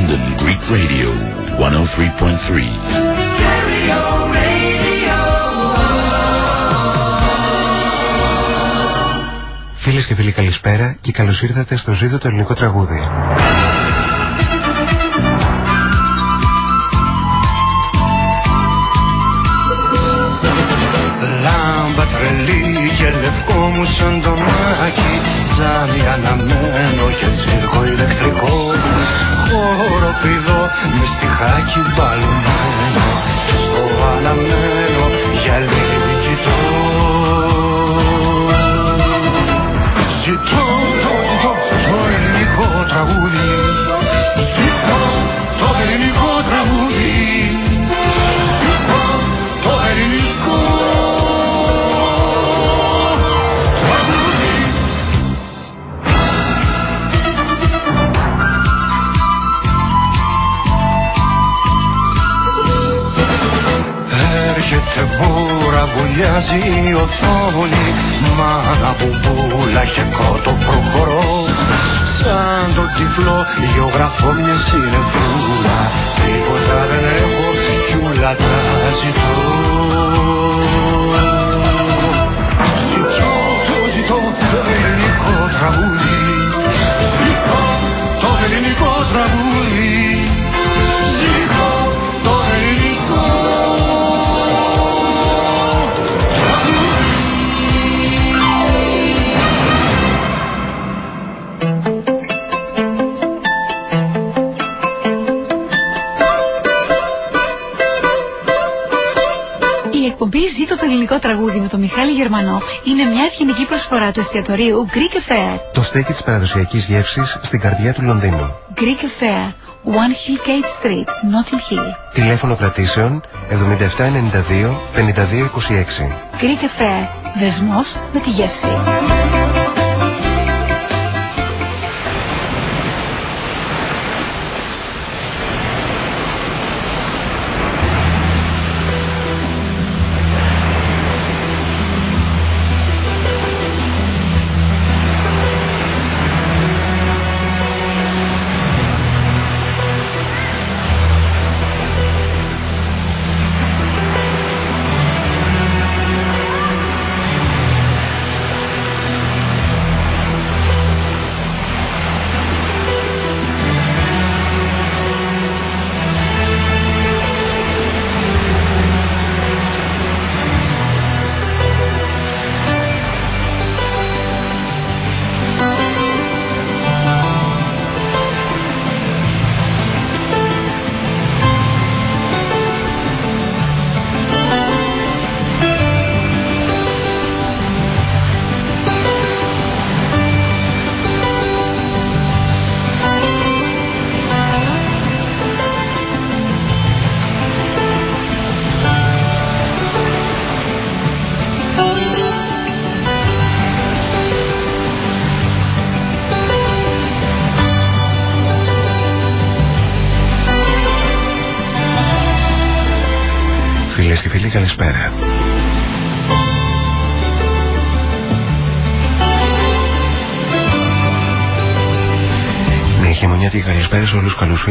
London Greek Radio 103.3. Φίλες και φίλοι καλησπέρα και καλώς ήρθατε στο ζήτο το ελληνικό τραγούδι. Λάμπα τρελή και λευκό μου σαν το μάκι Τζάμι αναμένο και τσίρκο ηλεκτρικό Χοροπηδό μες στιχάκι μπαλωμένο Στο αναμένο γυαλί κοιτώ. Ζητώ, το ζητώ βουλιάζει η οθόνη Μάνα μπουμπούλα και κότο προχωρώ. Σαν τον τυφλό γεωγραφώ μια συνεφούλα. Τίποτα δεν έχω κι ούλα τα ζητώ. Ζητώ, το ζητώ το ελληνικό τραγούδι. Ζητώ το ελληνικό τραγούδι τραγούδι με τον Μιχάλη Γερμανό είναι μια ευγενική προσφορά του εστιατορίου Greek Affair. Το στέκι της παραδοσιακής γεύσης στην καρδιά του Λονδίνου. Greek Affair, One Hillgate Street, Notting Hill. Τηλέφωνο κρατήσεων 7792 5226. Greek Affair, δεσμός με τη γεύση.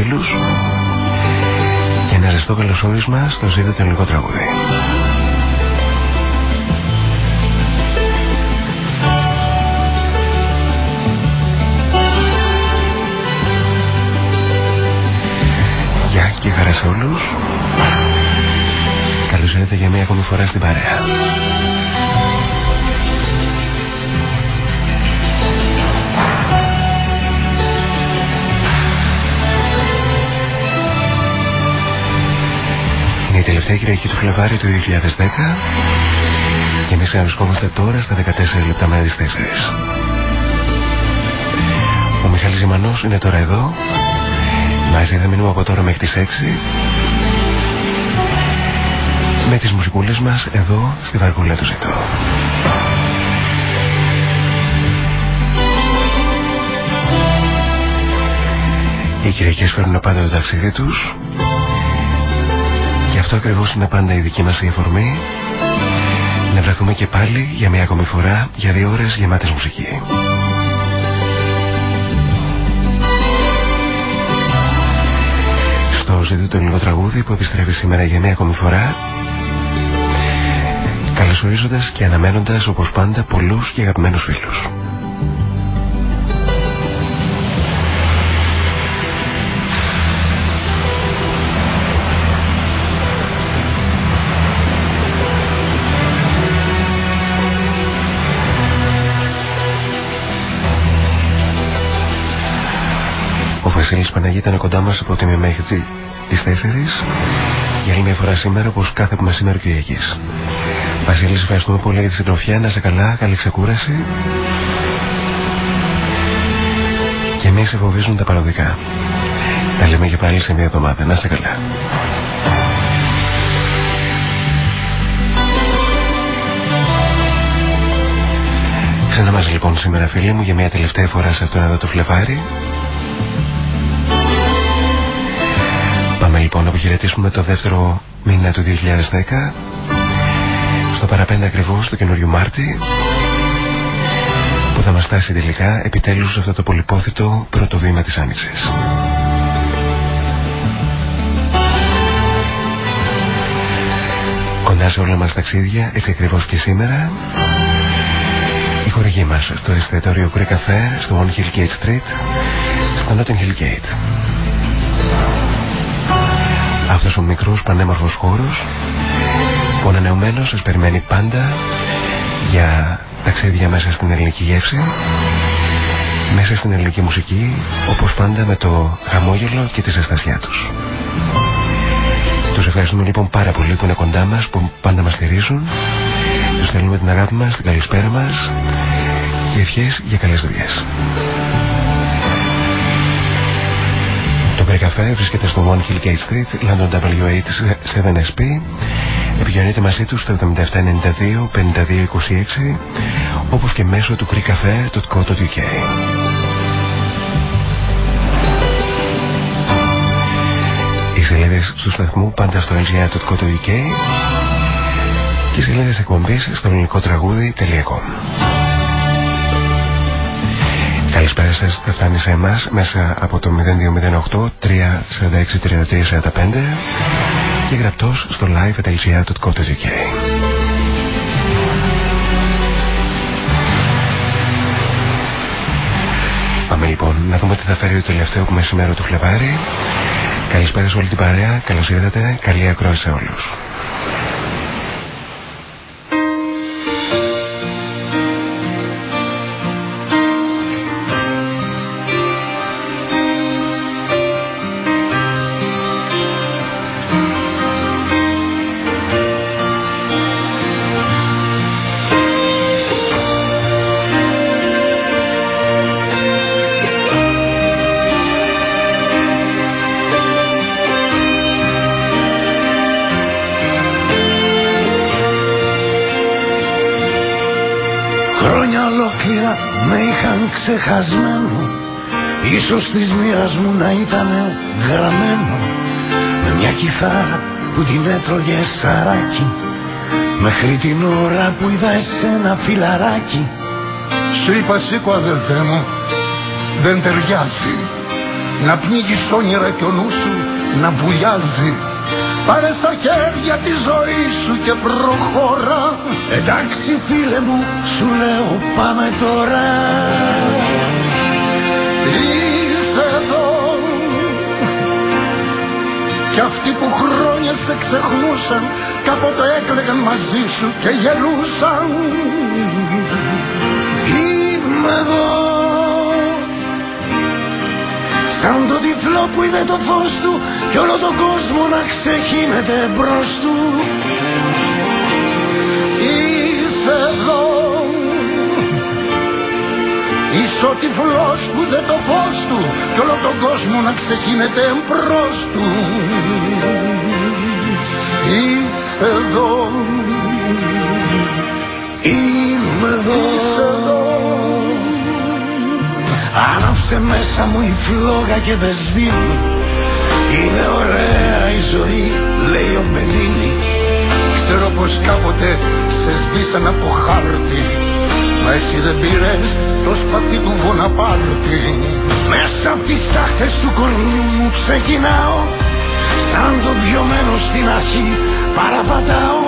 Φίλους και ένα ζεστό καλωσόρισμα στο ζήτο το ελληνικό τραγούδι. Γεια και χαρά σε όλους. Καλώς ήρθατε για μια ακόμη φορά στην παρέα. Η τελευταία Κυριακή του Φλεβάρι του 2010 και εμείς βρισκόμαστε τώρα στα 14 λεπτά μετά τις 4. Ο Μιχάλης Ζημανός είναι τώρα εδώ. Μαζί θα μείνουμε από τώρα μέχρι τις 6 με τις μουσικούλες μας εδώ στη Βαρκούλα του Ζητώ. Οι Κυριακές φέρνουν πάντα το ταξίδι τους και αυτό ακριβώς είναι πάντα η δική μας η αφορμή να βρεθούμε και πάλι για μια ακόμη φορά για δύο ώρες γεμάτες μουσική. Ακούσατε το ελληνικό τραγούδι που επιστρέφει σήμερα για μια ακόμη φορά καλωσορίζοντας και αναμένοντας όπως πάντα πολλούς και αγαπημένους φίλους. Βασίλης Παναγή ήταν κοντά μας από τη μία μέχρι τις 4 για άλλη μια φορά σήμερα όπως κάθε που μεσημέρι Κυριακής. Βασίλης ευχαριστούμε πολύ για τη συντροφιά, να σε καλά, καλή ξεκούραση και μη σε φοβίζουν τα παροδικά. Τα λέμε και πάλι σε μια εβδομάδα, να σε καλά. Ξανά μας λοιπόν σήμερα φίλοι μου για μια τελευταία φορά σε αυτόν εδώ το φλεβάρι λοιπόν να αποχαιρετήσουμε το δεύτερο μήνα του 2010 στο παραπέντε ακριβώς του καινούριου Μάρτη που θα μας στάσει τελικά επιτέλους αυτό το πολυπόθητο πρώτο βήμα της Άνοιξης. Κοντά σε όλα μας ταξίδια, έτσι ακριβώς και σήμερα η χορηγή μας στο εστιατόριο Greek Cafe στο One Hill Gate Street στο Notting Hill Gate αυτός ο μικρός πανέμορφος χώρος που ανανεωμένος σας περιμένει πάντα για ταξίδια μέσα στην ελληνική γεύση μέσα στην ελληνική μουσική όπως πάντα με το χαμόγελο και τη ζεστασιά τους. Τους ευχαριστούμε λοιπόν πάρα πολύ που είναι κοντά μας, που πάντα μας στηρίζουν. Τους στέλνουμε την αγάπη μας, την καλησπέρα μας και ευχές για καλές δουλειές. Καφέ βρίσκεται στο One Hill Gate Street, London W8 7SP. Επικοινωνείτε μαζί τους στο 7792 5226 όπως και μέσω του greekcafe.co.uk. Οι σελίδες του σταθμού πάντα στο lgr.co.uk και οι σελίδες εκπομπής στο ελληνικό τραγούδι.com. Καλησπέρα σας, θα φτάνει σε εμάς μέσα από το 0208 346 3345 και γραπτός στο live.lgr.co.uk Πάμε λοιπόν να δούμε τι θα φέρει το τελευταίο που μεσημέρο του Φλεβάρι. Καλησπέρα σε όλη την παρέα, καλώς ήρθατε, καλή ακρόαση σε όλους. Ίσως της μοίρας μου να ήταν γραμμένο. Με μια κιθάρα που την έτρωγε σαράκι. Μέχρι την ώρα που είδα εσένα φιλαράκι. Σου είπα σήκω αδελφέ μου Δεν ταιριάζει. Να πνίγεις όνειρα κι ο νους σου να βουλιάζει. Πάρε στα χέρια τη ζωή σου και προχώρα Εντάξει φίλε μου σου λέω πάμε τώρα Κι αυτοί που χρόνια σε ξεχνούσαν Κάποτε έκλαιγαν μαζί σου και γελούσαν. Είμαι εδώ. Σαν το τυφλό που είδε το φως του Κι όλο τον κόσμο να ξεχύνεται μπρος του ο τυφλός που είδε το φως του Κι όλο τον κόσμο να ξεχύνεται μπρος του. Είσαι εδώ. Είμαι εδώ. Είσαι εδώ. Άναψε μέσα μου η φλόγα και δεν σβήνει. Είναι ωραία η ζωή λέει ο Μπελίνη. Ξέρω πως κάποτε σε σβήσαν από χάρτη Μα εσύ δεν πήρες το σπαθί του Βοναπάρτη Μέσα από τις τάχτες του κορμιού μου ξεκινάω. Σαν το πιωμένο στην αρχή παραπατάω.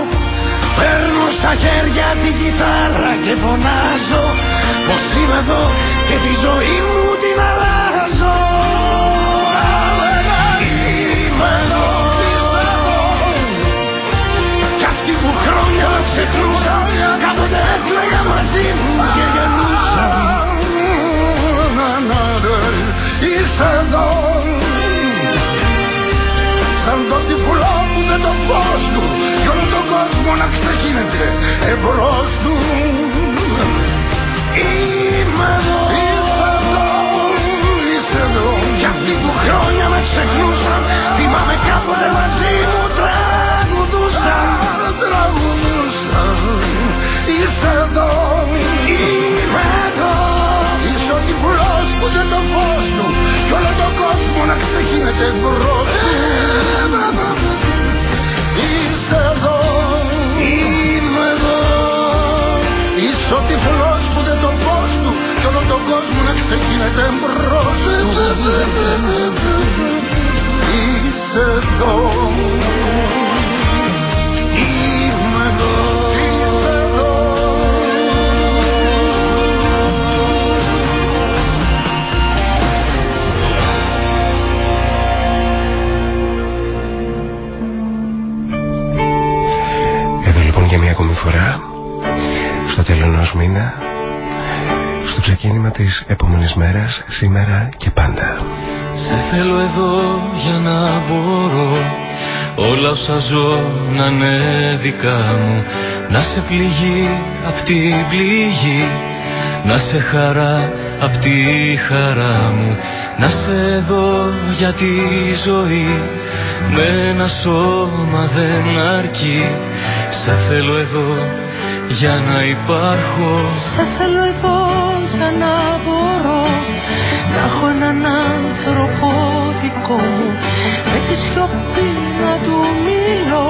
Παίρνω στα χέρια την κιθάρα και φωνάζω. Πως είμαι εδώ και τη ζωή μου την αλλάζω χρόνια ξεχνούσαν Κάποτε έκλαιγα μαζί μου και γεννούσαν Είσαι εδώ. Σαν το τυφλό που δεν το φως του Κι όλο τον κόσμο να ξεχύνεται εμπρός του. Είμαι εδώ Είσαι εδώ Είσαι εδώ. Κι αυτοί που χρόνια με ξεχνούσαν Θυμάμαι κάποτε μαζί μου κόσμο να ξεχύνεται εμπρός του Είσαι εδώ. Είμαι εδώ. Είσαι ο τυφλός που δεν το φως του Κι όλο τον κόσμο να ξεκίνεται μπρος. Του Είσαι εδώ ξεκίνημα της επόμενης μέρας σήμερα και πάντα. Σε θέλω εδώ για να μπορώ όλα όσα ζω να είναι δικά μου. Να σε πληγεί απ' την πληγή να σε χαρά απ' τη χαρά μου. Να σε δω για τη ζωή με ένα σώμα δεν αρκεί. Σε θέλω εδώ για να υπάρχω. Σε θέλω εδώ για να μπορώ να έχω έναν άνθρωπο δικό μου. Με τη σιωπή να του μιλώ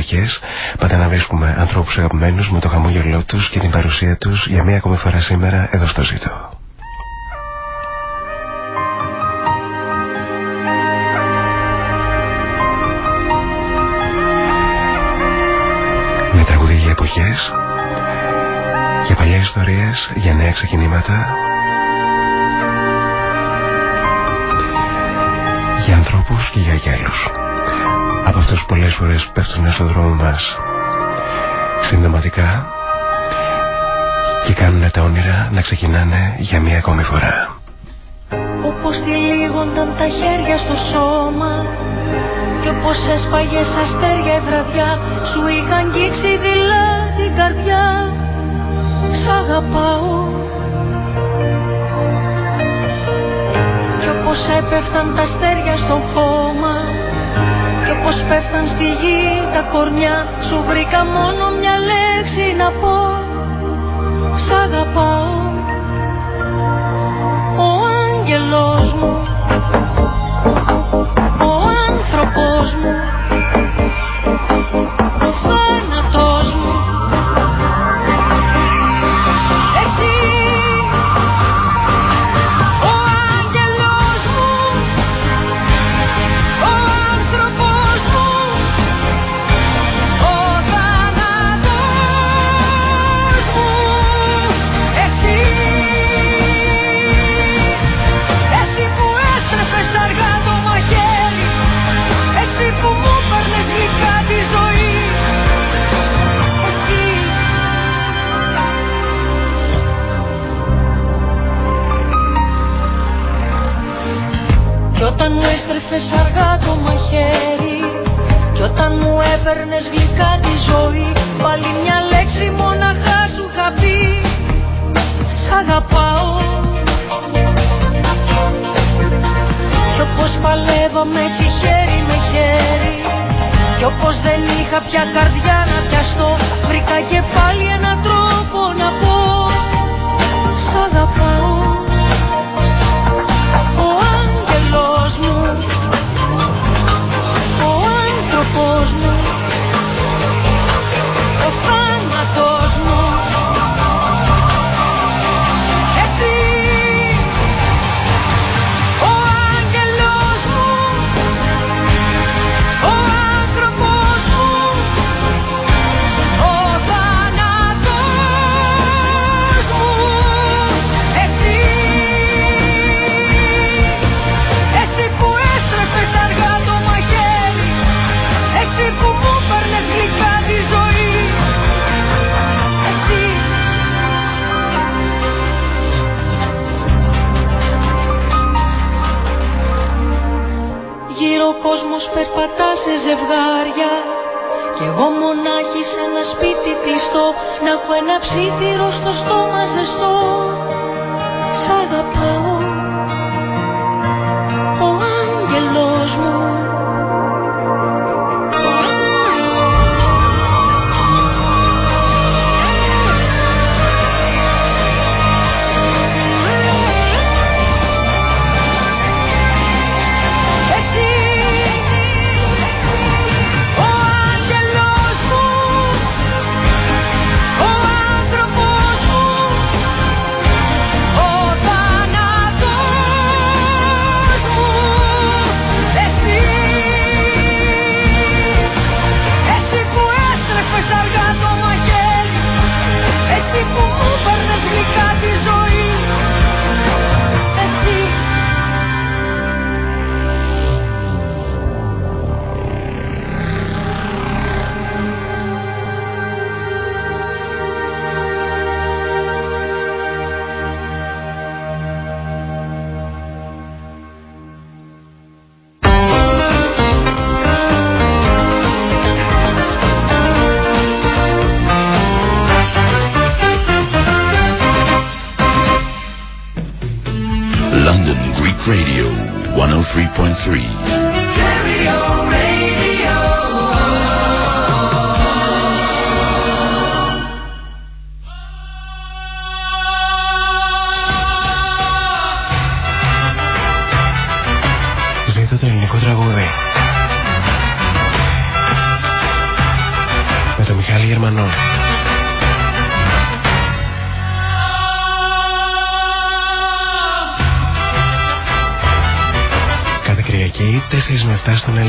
Κυριακές πάντα να βρίσκουμε ανθρώπους αγαπημένους με το χαμόγελό τους και την παρουσία τους για μία ακόμη φορά σήμερα εδώ στο ζήτο. Με τραγουδί για εποχές για παλιές ιστορίες, για νέα ξεκινήματα για ανθρώπους και για γέλους. Από αυτούς που πολλές φορές πέφτουν στον δρόμο μας συντοματικά και κάνουν τα όνειρα να ξεκινάνε για μία ακόμη φορά. Όπως τυλίγονταν τα χέρια στο σώμα κι όπως έσπαγες αστέρια η βραδιά σου είχαν αγγίξει δειλά την καρδιά Σ' αγαπάω Πως έπεφταν τα αστέρια στο χώμα Και πως πέφταν στη γη τα κορμιά Σου βρήκα μόνο μια λέξη να πω. Σ' αγαπάω Ο άγγελός μου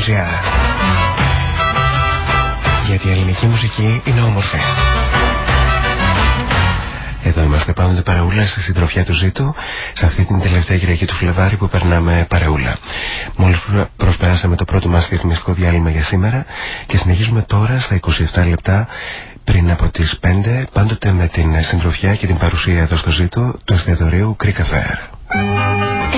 7 στον LGR. Γιατί η ελληνική μουσική είναι όμορφη. Εδώ είμαστε πάνω την παρεούλα στη συντροφιά του Ζήτου σε αυτή την τελευταία Κυριακή του Φλεβάρι που περνάμε παρεούλα. Μόλις προσπεράσαμε το πρώτο μας ρυθμιστικό διάλειμμα για σήμερα και συνεχίζουμε τώρα στα 27 λεπτά πριν από τις 5 πάντοτε με την συντροφιά και την παρουσία εδώ στο Ζήτου του εστιατορίου Greek Affair.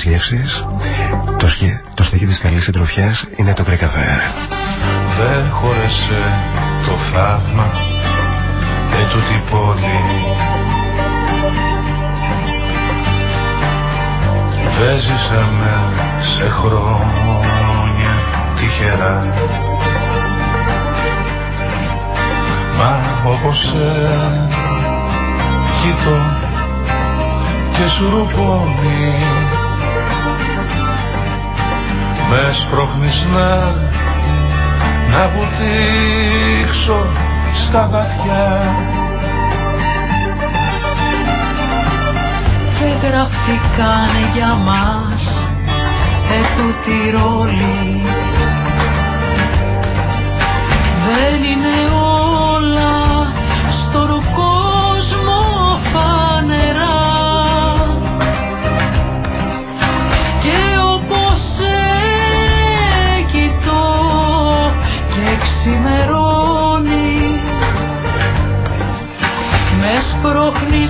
Της γεύσης. Το, σχε, το στέκι της καλής συντροφιάς είναι το Greek Δεν χώρεσε το θαύμα ετούτη πόλη Δεν ζήσαμε σε χρόνια τυχερά. Μα όπως σε κοιτώ και σου μες σπρώχνεις να, να βουτήξω στα βαθιά. Δεν γραφτήκανε για μας ετούτη ρόλη. Δεν είναι όλα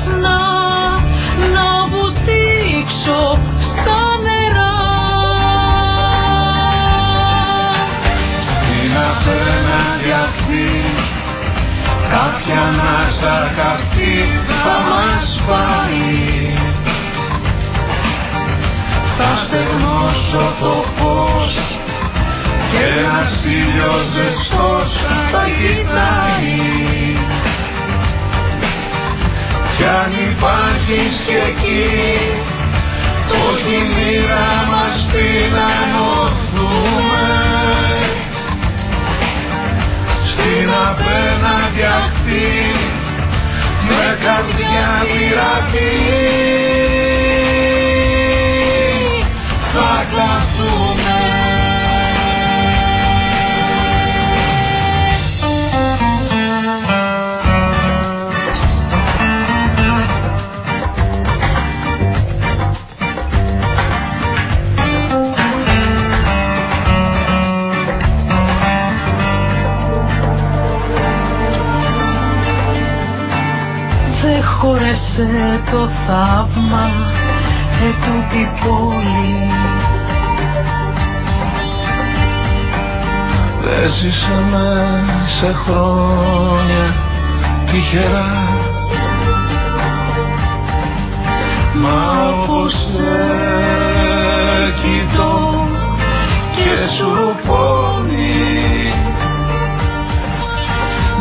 σπρώχνεις να, να βουτήξω στα νερά. Στην απέναντι αυτή κάποια ανάσα καυτή θα μας πάει θα στεγνώσω το φως και ένας ήλιος ζεστός θα κοιτάει αν υπάρχεις και εκεί το μοίρα μας πει να ενωθούμε στην απέναντι αυτή με καρδιά πειρατή το θαύμα ετούτη πόλη. Δεν ζήσαμε σε χρόνια τυχερά. Μα όπως σε κοιτώ και σου πόνει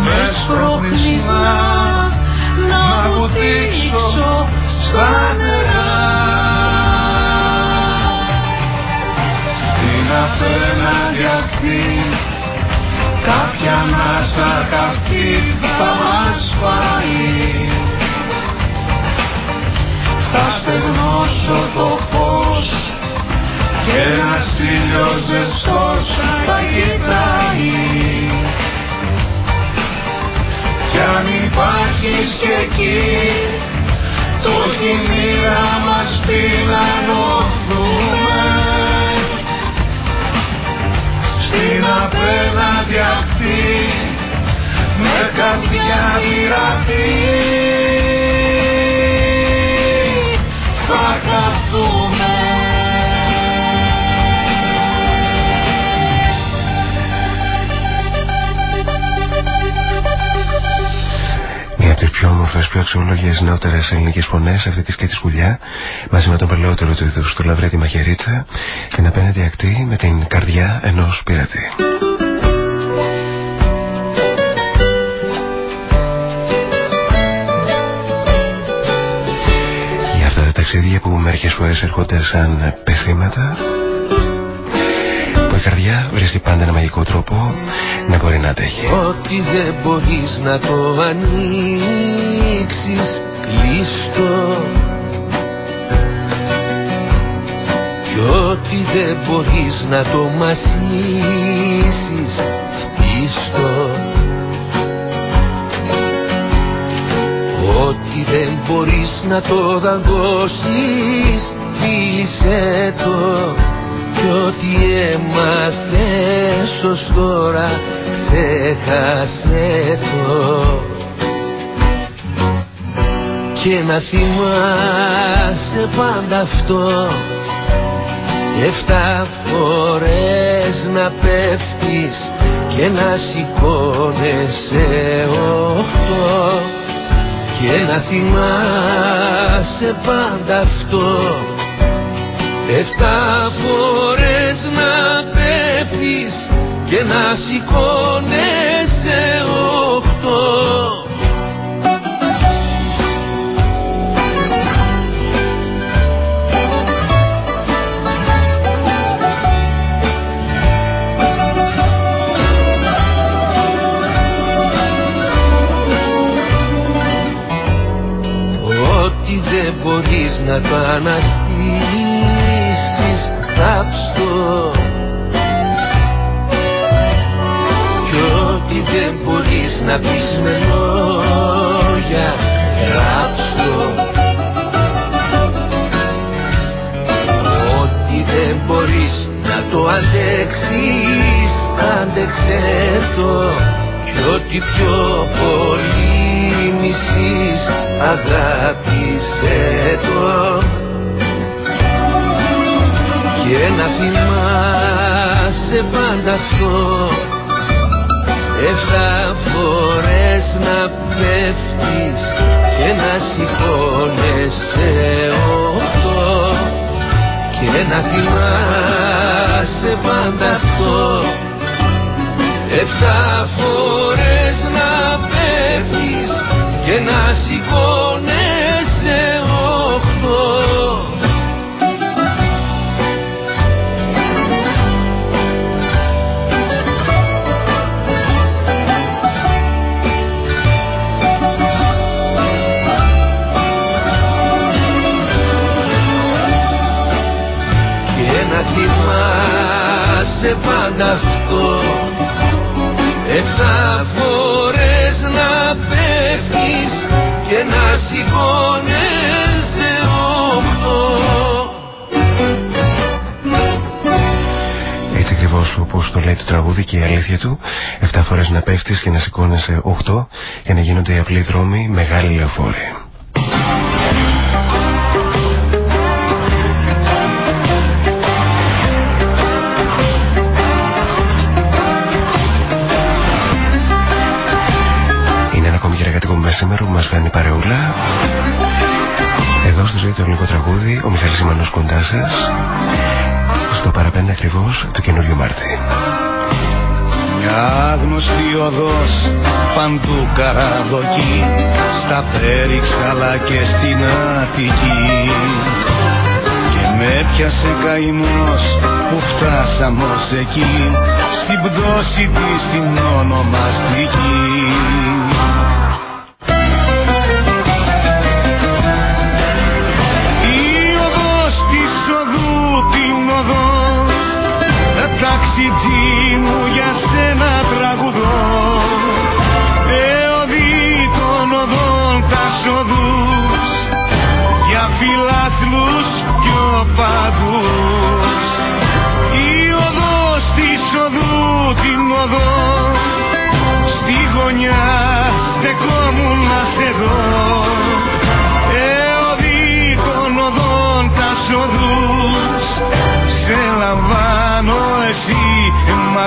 Μες σπρώχνεις να να βουτήξω στα νερά. Στην απέναντι αυτή κάποια ανάσα καυτή θα μας πάει Θα στεγνώσω το φως και ένας ήλιος υπάρχεις και εκεί. Το χειμήρα μας πει να ενωθούμε στην απέναντι αυτή με καρδιά πειρατή πιο όμορφες, πιο αξιόλογες νεότερες ελληνικές φωνές αυτή τη και τη σκουλιά μαζί με τον παλαιότερο του είδους του Λαβρέτη Μαχαιρίτσα στην απέναντι ακτή με την καρδιά ενός πειρατή. Για αυτά τα ταξίδια που μερικές φορές έρχονται σαν πεσήματα που η καρδιά βρίσκει πάντα ένα μαγικό τρόπο να μπορεί να αντέχει. Ό,τι δεν μπορείς να το ανοίξεις κλείστο Κι ό,τι δεν μπορείς να το μασίσεις φτύστο. Ό,τι δεν μπορείς να το δαγκώσεις φίλησέ το κι ό,τι έμαθες ως τώρα ξέχασε το. Και να θυμάσαι πάντα αυτό. Εφτά φορές να πέφτεις και να σηκώνεσαι οχτώ. Και να θυμάσαι πάντα αυτό. Εφτά φορές να πέφτεις και να σηκώνεσαι οχτώ. Ό,τι δεν μπορείς να το αναστήσεις δεν μπορείς να πεις με λόγια γράψτο Ό,τι δεν μπορείς να το αντέξεις άντεξε το. Κι ό,τι πιο πολύ μισείς αγάπησέ το. Και να θυμάσαι πάντα αυτό Εφτά φορές να πέφτεις και να σηκώνεσαι οχτώ και να θυμάσαι πάντα αυτό. Εφτά φορές να πέφτεις και να σηκώνεσαι Εφτά φορές να πέφτεις και να σηκώνεσαι οχτώ Έτσι ακριβώς όπως το λέει το τραγούδι και η αλήθεια του, 7 φορές να πέφτεις και να σηκώνεσαι 8 για να γίνονται οι απλοί δρόμοι μεγάλοι λεωφόροι. Γερακατικό μεσήμερο που μας κάνει παρεούλα. Εδώ στο ζωή του ελληνικό τραγούδι, ο Μιχάλης Ιμανός κοντά σας στο παραπέντε ακριβώς του καινούριου Μάρτη. Μια άγνωστη οδός παντού καραδοκή Στα Πέριξ αλλά και στην Αττική Και με πιάσε καημός που φτάσαμε ως εκεί Στην πτώση της την ονομαστική Τα ταξιτζή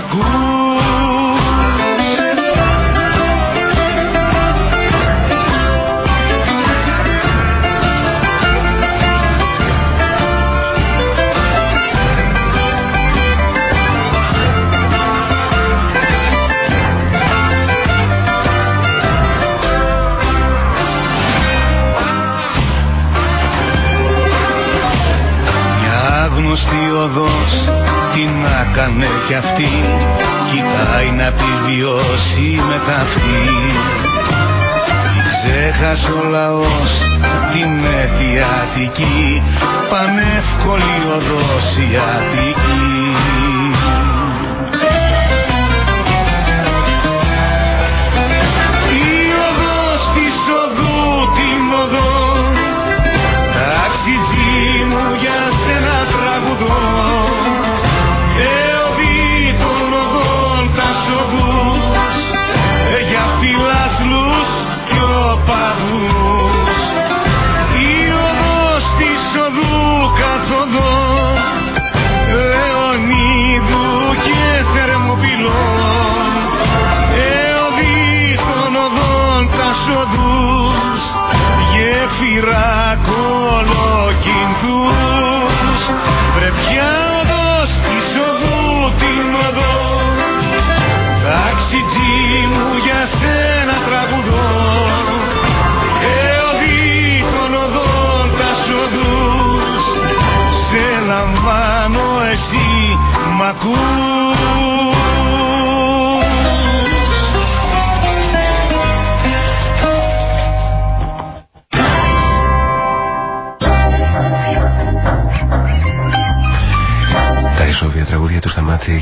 ακούς Μια άγνωστη οδός τι να κάνε κι αυτή να επιβιώσει με τα αυτή. Ξέχασε ο λαός την αιτιατική Πανεύκολη οδός η Αττική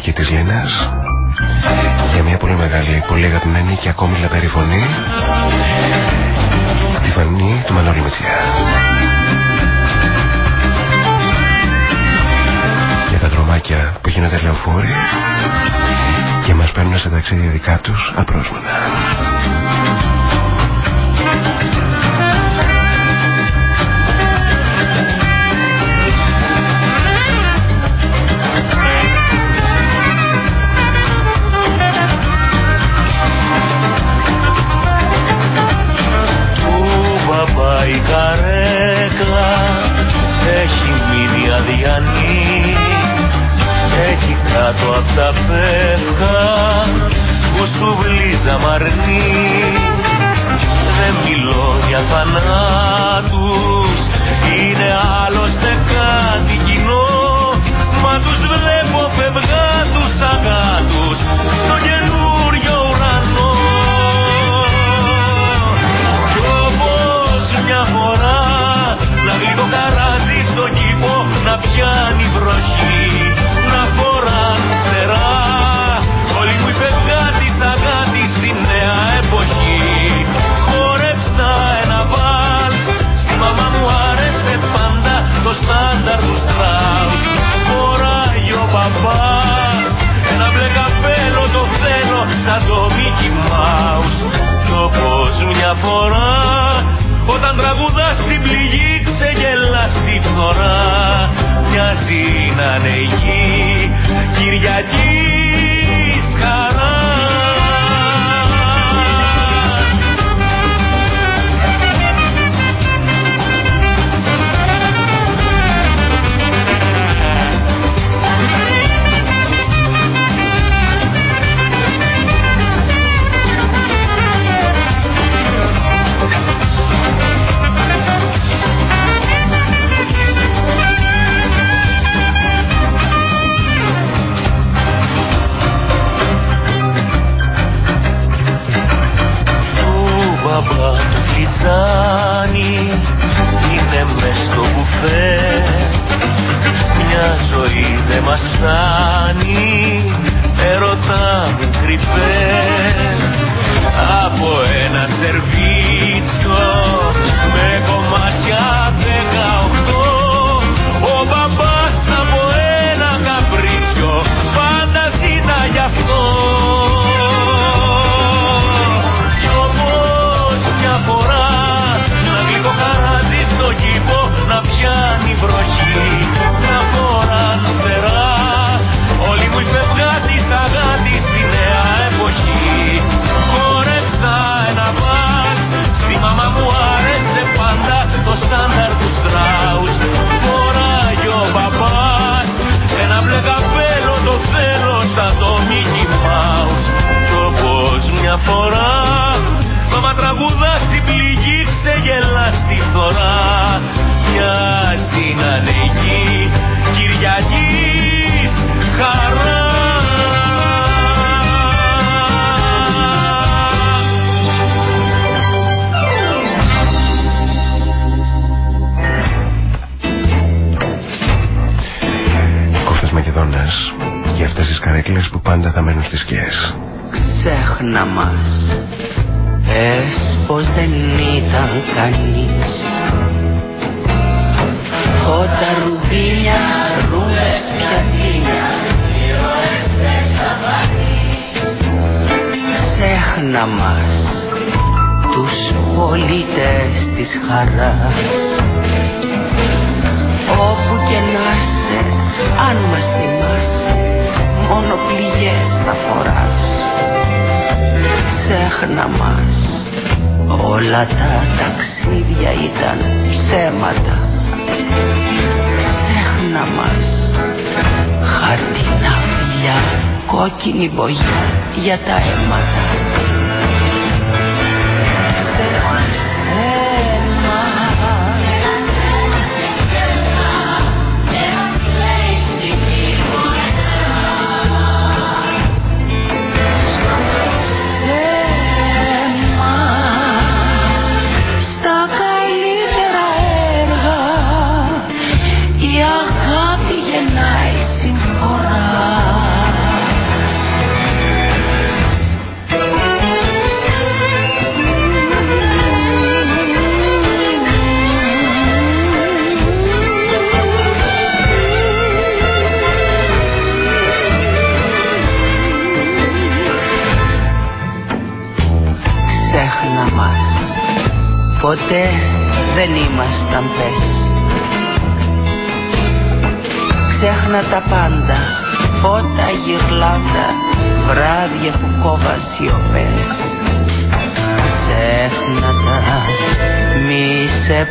και της Λίνας για μια πολύ μεγάλη, πολύ αγαπημένη και ακόμη λαπερή φωνή τη φωνή του Μανώλη Μητσιά. Δρομάκια που γίνονται λεωφόροι και μας παίρνουν σε ταξίδια δικά τους απρόσμενα. Κάτω απ' τα πεύκα που σου βλίζα μαρνή δεν μιλώ για θανάτους είναι άλλωστε κάτι κοινό. Μα τους βλέπω φευγάτους αγάτους στο καινούριο ουρανό. Κι όπως μια φορά να το καράζι στον κήπο να πιάνει βροχή το Mickey Mouse. Κι όπως μια φορά όταν τραγουδάς την πληγή ξεγελάς τη φορά, μοιάζει να είναι γη Κυριακή.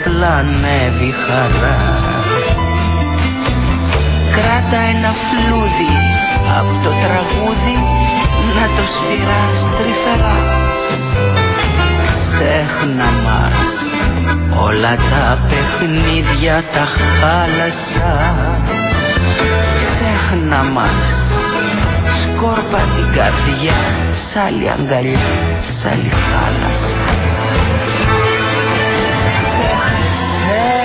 Πλανεύει χαρά Κράτα ένα φλούδι από το τραγούδι να το σφυράς τρυφερά. Ξέχνα μας Όλα τα παιχνίδια τα χάλασα Ξέχνα μας Σκόρπα την καρδιά Σ' άλλη αγκαλιά, σ' άλλη θάλασσα Κυριακή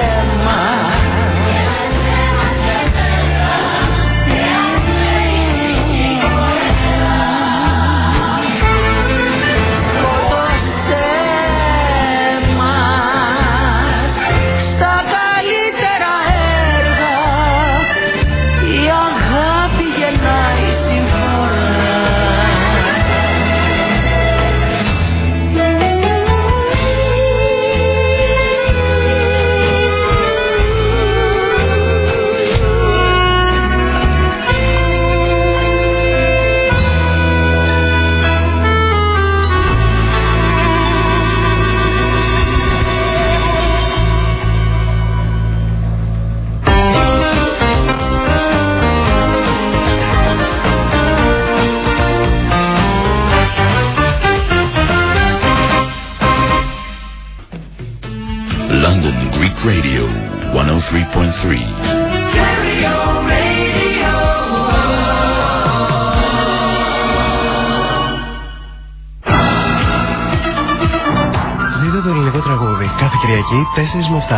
4 με 7.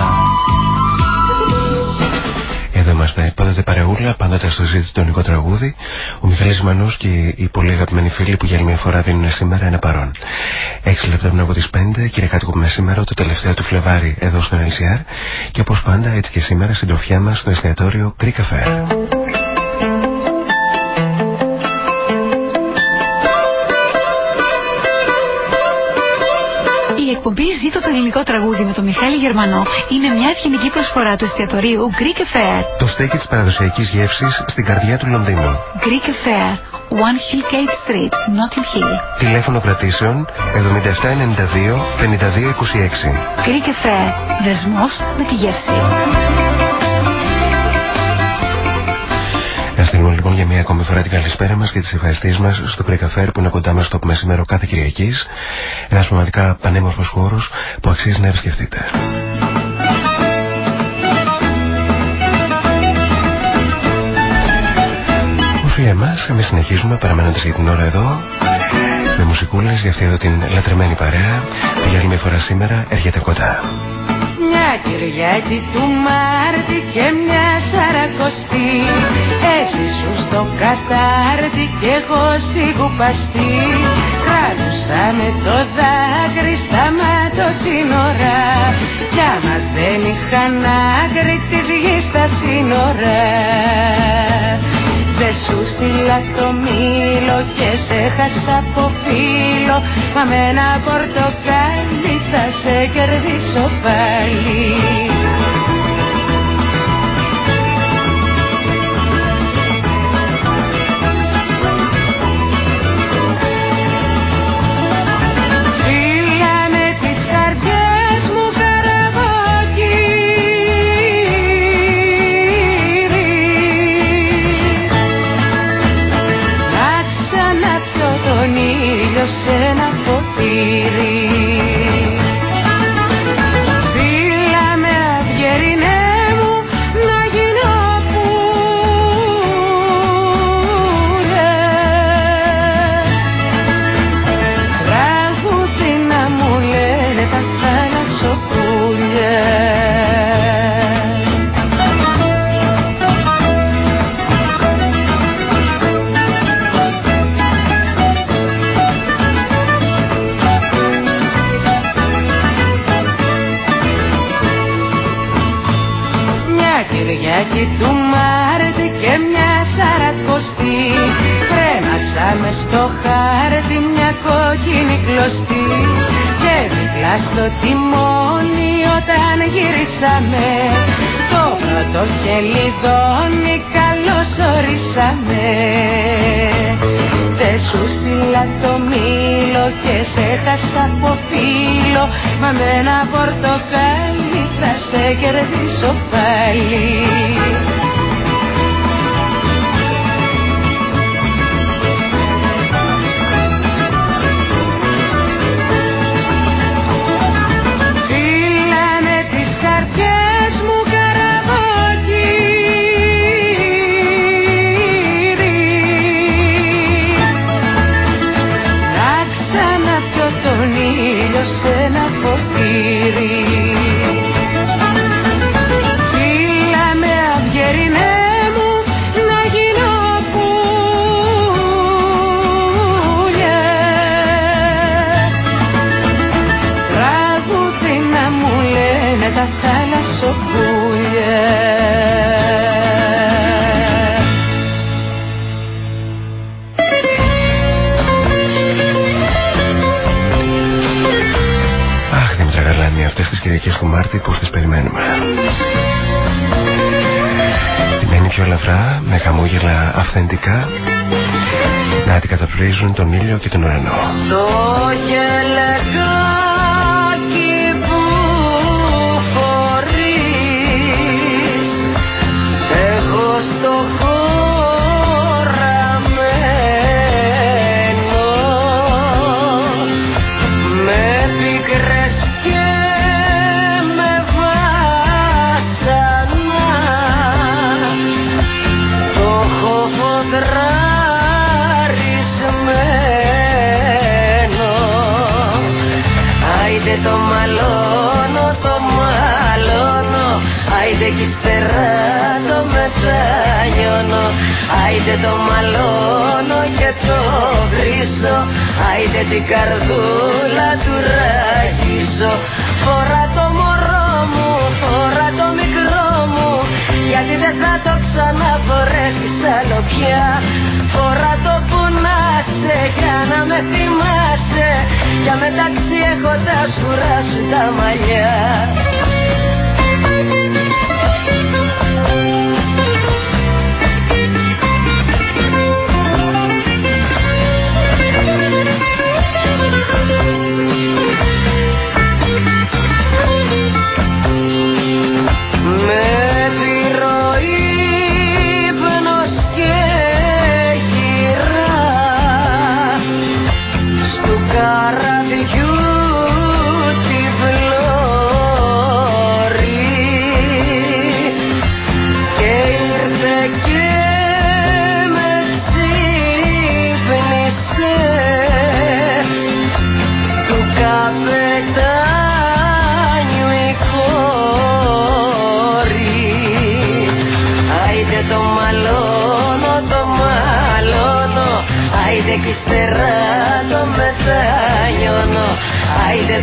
Εδώ είμαστε πάντοτε παρεούλα, πάντοτε στο ζήτη το ελληνικό τραγούδι. Ο Μιχαλής Μανούς και οι πολύ αγαπημένοι φίλοι που για άλλη μια φορά δίνουν σήμερα ένα παρόν. 6 λεπτά πριν από τις 5, Κυριακάτικο σήμερα, το τελευταίο του Φλεβάρι εδώ στο LCR και όπως πάντα έτσι και σήμερα συντροφιά μας στο εστιατόριο Greek Cafe. εκπομπή Ζήτω το ελληνικό τραγούδι με τον Μιχάλη Γερμανό είναι μια ευγενική προσφορά του εστιατορίου Greek Affair. Το στέκι της παραδοσιακής γεύσης στην καρδιά του Λονδίνου. Greek Affair, One Hillgate Street, Notting Hill. Τηλέφωνο κρατήσεων 7792 5226. Greek Affair, δεσμός με τη γεύση. Μια ακόμη φορά την καλησπέρα μας και τις ευχαριστίες μας στο Κρεκαφέρ που είναι κοντά μας το μεσημέρο κάθε Κυριακής. Ένας πραγματικά πανέμορφος χώρος που αξίζει να επισκεφτείτε. Όσο για εμάς, εμείς συνεχίζουμε παραμένοντας για την ώρα εδώ με μουσικούλες για αυτή εδώ την λατρεμένη παρέα που για άλλη μια φορά σήμερα έρχεται κοντά. Μια Κυριακή του Μάρτη και μια Σαρακοστή. Εσύ σου στο κατάρτι και εγώ στη κουπαστή Κράτουσα με το δάκρυ στα ματοτσίνορα Για μας δεν είχαν άκρη της γης στα σύνορα. Δε σου στείλα το μήλο και σε χάσα από φίλο Μα με ένα πορτοκάλι θα σε κερδίσω πάλι στο τιμόνι όταν γυρίσαμε το πρώτο χελιδόνι καλώς ορίσαμε Δεν σου στείλα το μήλο και σε χάσα από φίλο Μα με ένα πορτοκάλι θα σε κερδίσω πάλι Κυριακές του Μάρτη που τις περιμένουμε. Τι μένει πιο ελαφρά, με χαμόγελα αυθεντικά, να αντικαταπληρίζουν τον ήλιο και τον ουρανό. Το γελεκά Άιντε το μαλώνω και το βρίσω Άιντε την καρδούλα του ραγίσω. Φορά το μωρό μου, φορά το μικρό μου. Γιατί δεν θα το ξαναφορέσεις άλλο πια. Φορά το που να σε για να με θυμάσαι. Για μεταξύ έχω τα σκουρά σου τα μαλλιά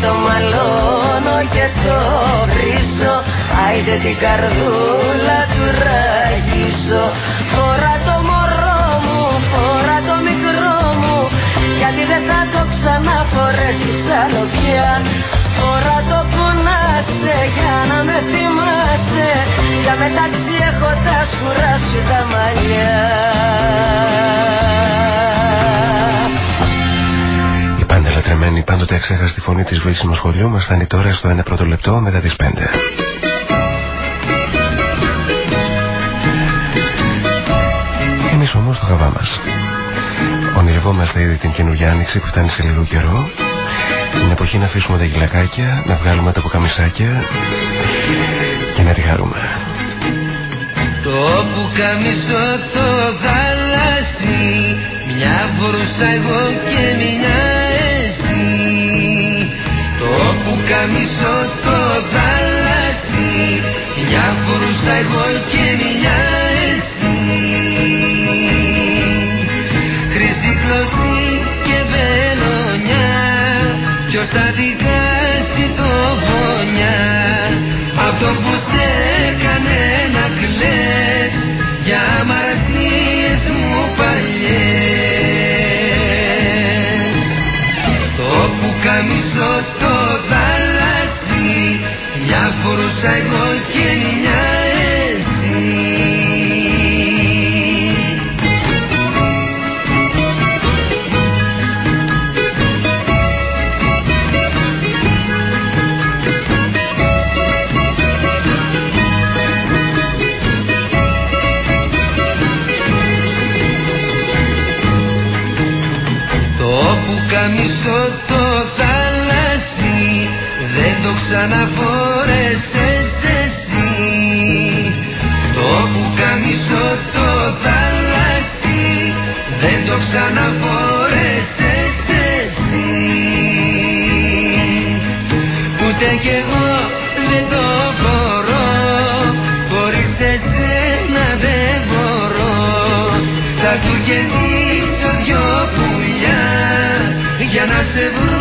το μαλώνω και το βρίσω Άιντε την καρδούλα του ραγίσω. Φορά το μωρό μου, φορά το μικρό μου. Γιατί δεν θα το ξαναφορέσεις άλλο πια λατρεμένη, πάντοτε εξέχαστη φωνή της βοήσιμου σχολείου μας φτάνει τώρα στο ένα πρώτο λεπτό μετά τις πέντε. Εμείς όμως το χαβά μας. Ονειρευόμαστε ήδη την καινούργια άνοιξη που φτάνει σε λίγο καιρό την εποχή να αφήσουμε τα γυλακάκια, να βγάλουμε τα πουκαμισάκια και να τη χαρούμε. Το πουκαμισό το θάλασσι, μια φορούσα εγώ και μια εσύ. Το πουκαμισό το θάλασσι, μια φορούσα εγώ και μια εσύ. Χρυσή και βελονιά Ποιος θα δικάσει το φωνιά Αυτό που σε έκανε να κλαις Για αμαρτίες μου παλιές Το που καμισό το φορούσα εγώ και μια ξαναφόρεσες κερδίσω δυο πουλιά για να σε βρούμε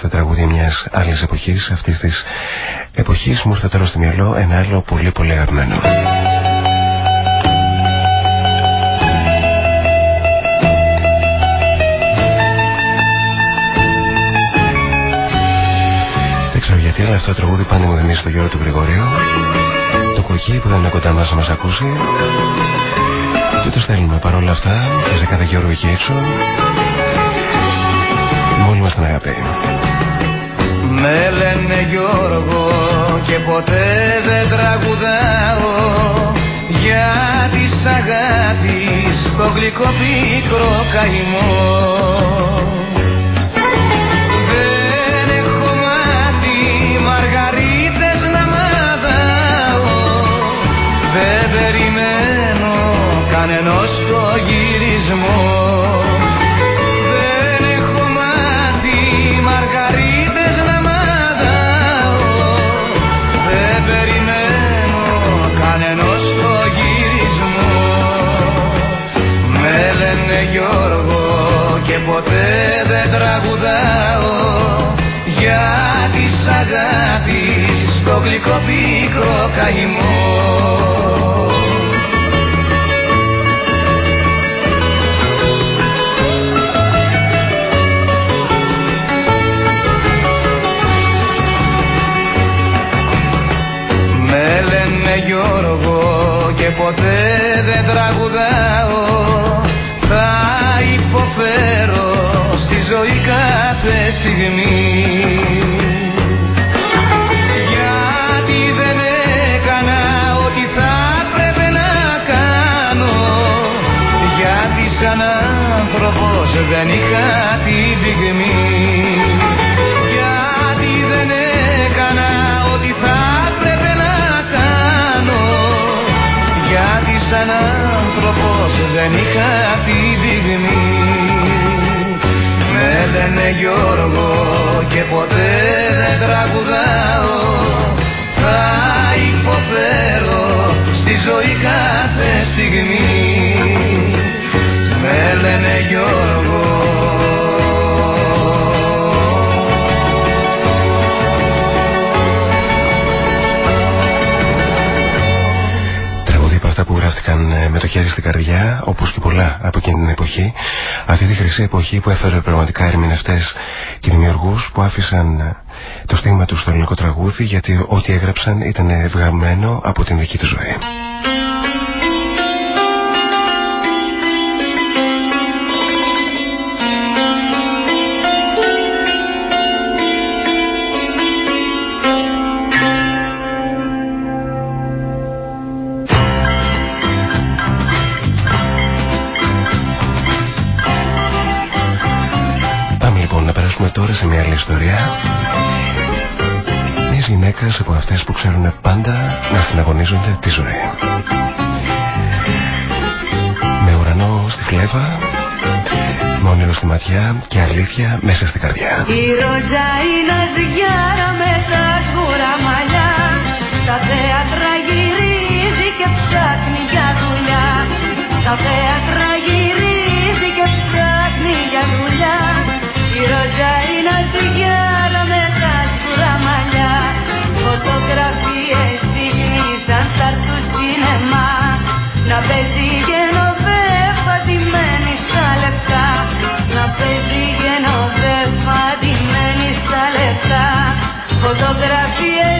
στα τραγούδια μιας άλλης εποχής αυτής της εποχής μου ήρθε τώρα στο μυαλό ένα άλλο πολύ πολύ αγαπημένο. Γιατί αλλά αυτό το τραγούδι πάνε μου θυμίσει το Γιώργο του Γρηγορίου. Το κουκί που δεν είναι κοντά μας να μας ακούσει. Και το στέλνουμε παρόλα αυτά και σε κάθε Γιώργο εκεί έξω. Με όλη μας την αγάπη Με λένε Γιώργο και ποτέ δεν τραγουδάω. Για της αγάπης το γλυκό πίκρο καημό. Κανενός το ποτέ δεν τραγουδάω για τη αγάπης στο γλυκό πίκο καημό. Με λένε Γιώργο και ποτέ δεν τραγουδάω ζωή κάθε στιγμή. Γιατί δεν έκανα ό,τι θα πρέπει να κάνω. Γιατί σαν άνθρωπος δεν είχα τη πυγμή γιατί δεν έκανα ό,τι θα πρέπει να κάνω. Γιατί σαν άνθρωπος δεν είχα τη πυγμή με λένε Γιώργο και ποτέ δεν τραγουδάω. Θα υποφέρω στη ζωή κάθε στιγμή. Με λένε Γιώργο γράφτηκαν ε, με το χέρι στην καρδιά, όπως και πολλά από εκείνη την εποχή. Αυτή τη χρυσή εποχή που έφερε πραγματικά ερμηνευτές και δημιουργούς που άφησαν ε, το στίγμα τους στο ελληνικό τραγούδι γιατί ό,τι έγραψαν ήταν ευγαμμένο από την δική τους ζωή. Μια άλλη ιστορία. Μιας γυναίκας από αυτές που ξέρουν πάντα να συναγωνίζονται τη ζωή. Με ουρανό στη φλέβα, με όνειρο στη ματιά και αλήθεια μέσα στην καρδιά. Η ρόζα είναι ζυγιάρα με τα σκούρα μαλλιά Στα θέατρα γυρίζει και ψάχνει για δουλειά Στα θέατρα γυρίζει ρόζα είναι ζυγιάρα με τα σκούρα μαλλιά Φωτογραφίες δείχνει σαν στάρ του σινεμά. Να παίζει γενοβέφα ντυμένη στα λεφτά. Να παίζει γενοβέφα ντυμένη στα λεφτά. Φωτογραφίες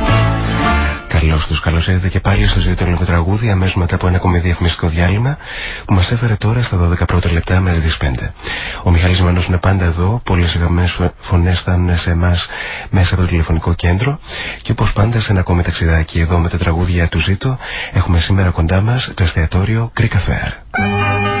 Καλώς τους καλώς ήρθατε και πάλι στο ζήτημα με τραγούδι αμέσως μετά από ένα ακόμη διαφημιστικό διάλειμμα που μας έφερε τώρα στα 12 πρώτα λεπτά με τις 5. Ο Μιχάλης Μανό είναι πάντα εδώ, πολλές αγαπημένε φωνές φτάνουν σε εμάς μέσα από το τηλεφωνικό κέντρο και όπως πάντα σε ένα ακόμη ταξιδάκι εδώ με τα τραγούδια του Ζήτω έχουμε σήμερα κοντά μας το εστιατόριο Greek Affair.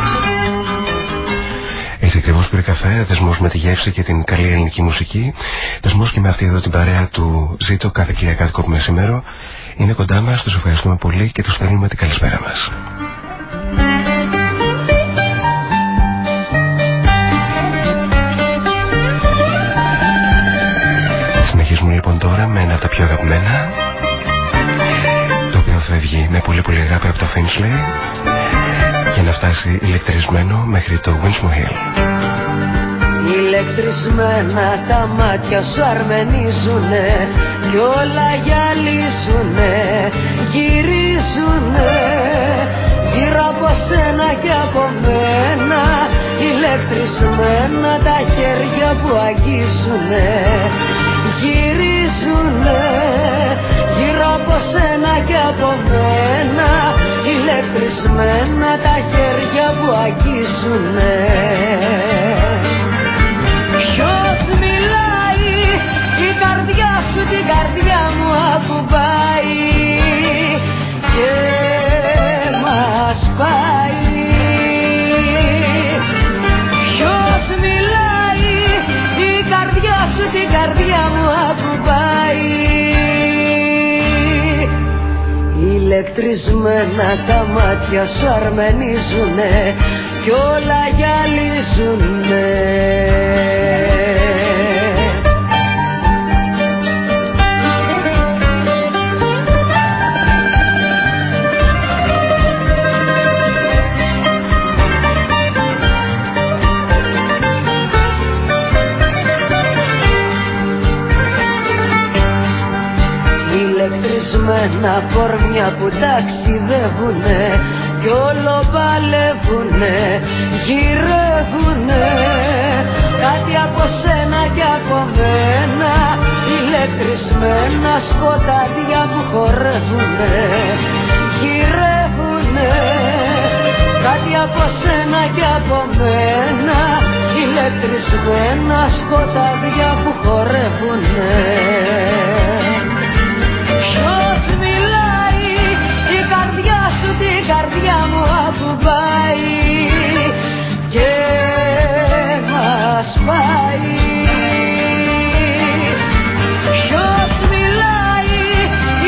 Έτσι ακριβώ του καφέ, δεσμό με τη γεύση και την καλή ελληνική μουσική. Δεσμό και με αυτή εδώ την παρέα του Ζήτω κάθε Κυριακάτικο μεσημέρο. Είναι κοντά μας, τους ευχαριστούμε πολύ και τους στέλνουμε την καλησπέρα μας. Συνεχίζουμε λοιπόν τώρα με ένα από τα πιο αγαπημένα το οποίο φεύγει με πολύ πολύ αγάπη από το Finchley για να φτάσει ηλεκτρισμένο μέχρι το Winsmore Hill. Ηλεκτρισμένα τα μάτια σου αρμενίζουνε κι όλα γυαλίζουνε, γυρίζουνε γύρω από σένα και από μένα ηλεκτρισμένα τα χέρια που αγγίζουνε γυρίζουνε γύρω από σένα και από μένα ηλεκτρισμένα τα χέρια που αγγίσουνε Ποιος μιλάει η καρδιά σου την καρδιά μου ακουμπάει. Και μας πάει. Ποιος μιλάει η καρδιά σου την καρδιά μου Ηλεκτρισμένα τα μάτια σου αρμενίζουνε κι όλα γυαλίζουνε Ηλεκτρισμένα κορμιά που ταξιδεύουνε κι όλο παλεύουνε, γυρεύουνε. Κάτι από σένα και από μένα ηλεκτρισμένα σκοτάδια που χορεύουνε, γυρεύουνε. Κάτι από σένα και από μένα ηλεκτρισμένα σκοτάδια που χορεύουνε την καρδιά μου ακουμπάει και μας πάει. Ποιος μιλάει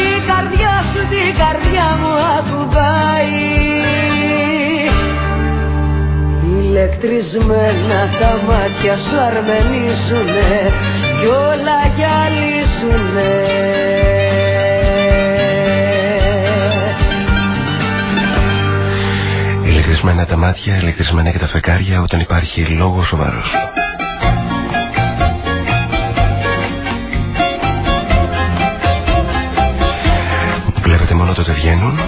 η καρδιά σου την καρδιά μου ακουμπάει Ηλεκτρισμένα τα μάτια σου αρμενίζουνε κι όλα γυαλίζουνε ηλεκτρισμένα τα μάτια, ηλεκτρισμένα και τα φεκάρια όταν υπάρχει λόγος σοβαρός. Βλέπετε μόνο τότε βγαίνουν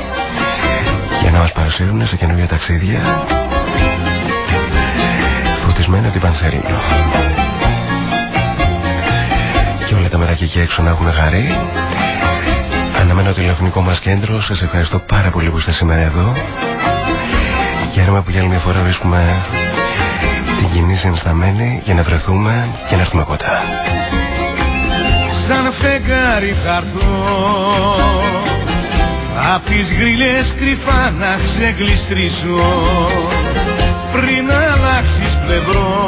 για να μας παρασύρουν σε καινούργια ταξίδια φωτισμένα την Πανσέλινο. Και όλα τα μεράκια εκεί έξω να έχουν χαρεί. Αναμένω το τηλεφωνικό μας κέντρο. Σας ευχαριστώ πάρα πολύ που είστε σήμερα εδώ. Χαίρομαι που για άλλη μια φορά βρίσκουμε την κοινή συνισταμένη για να βρεθούμε και να έρθουμε κοντά. Σαν φεγγάρι θα Απ' τις γρίλες κρυφά να ξεγλιστρήσω. Πριν αλλάξεις πλευρό.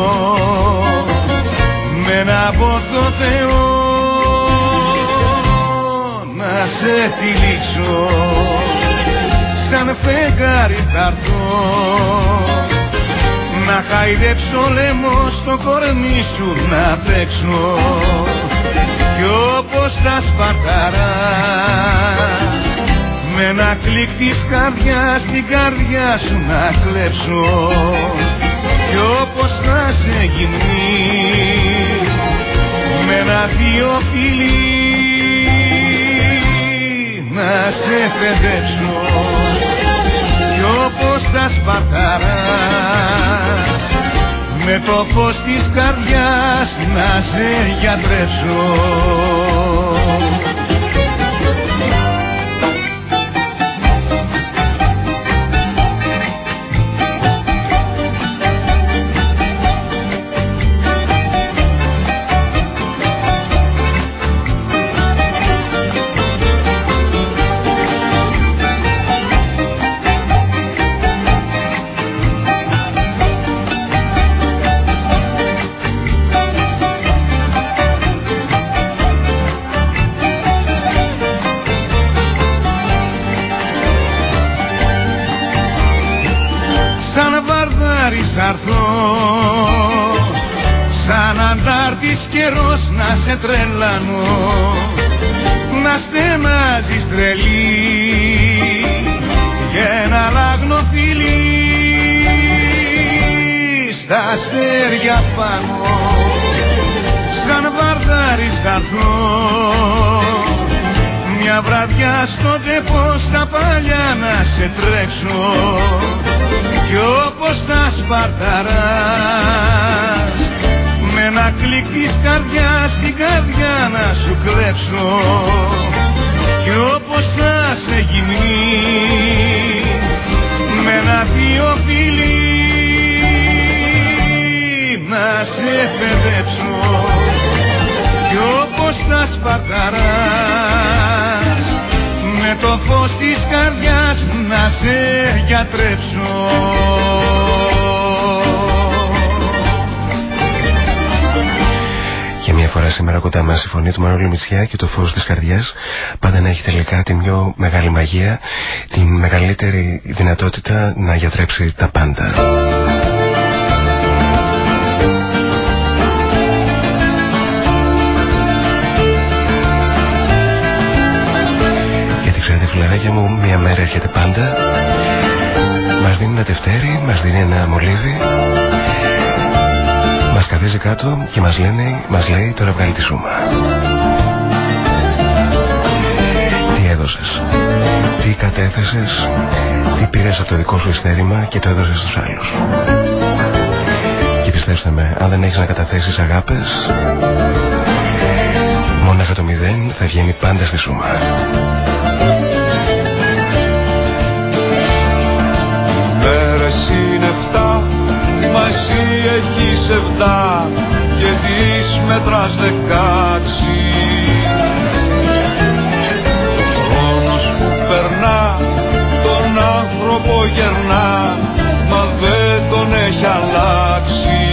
Με ένα από το Θεό Να σε τυλίξω σαν φεγγάρι θα να χαϊδέψω λαιμό στο κορμί σου να παίξω κι όπως τα σπαρταράς Με ένα κλικ της καρδιάς την καρδιά σου να κλέψω. Κι όπως θα σε γυμνεί Με ένα δύο φιλί να σε παιδέψω Κι όπως θα σπαταράς Με το φως της καρδιάς να σε γιατρέψω σε τρελάνω να στενάζεις τρελή. Για ένα λάγνο φιλί στα αστέρια πάνω σαν βαρδάρι θα μια βραδιά στο τεπό στα παλιά να σε τρέξω κι όπως τα σπαρταράς με ένα κλικ της καρδιάς την καρδιά να σου κλέψω. Κι όπως θα σε γυμνεί με ένα δύο φιλί να σε παιδέψω κι όπως θα σπαταράς με το φως της καρδιάς να σε γιατρέψω φορά σήμερα κοντά μας η φωνή του Μανώλη Μητσιά και το φως της καρδιάς. Πάντα να έχει τελικά την πιο μεγάλη μαγεία, την μεγαλύτερη δυνατότητα να γιατρέψει τα πάντα. Γιατί ξέρετε φιλαράκια μου, μια μέρα έρχεται πάντα, μας δίνει ένα τευτέρι, μας δίνει ένα μολύβι. μας καθίζει κάτω και μας, λένε, μας λέει τώρα βγάλει τη σούμα. Τι έδωσες, τι κατέθεσες, τι πήρες από το δικό σου ειστέρημα και το έδωσες στους άλλους; Και πιστέψτε με, αν δεν έχεις να καταθέσεις αγάπες, μόναχα το μηδέν θα βγαίνει πάντα στη σούμα. Έχεις επτά και τις μέτρας δεκάξι Ο χρόνος που περνά τον άνθρωπο γερνά μα δεν τον έχει αλλάξει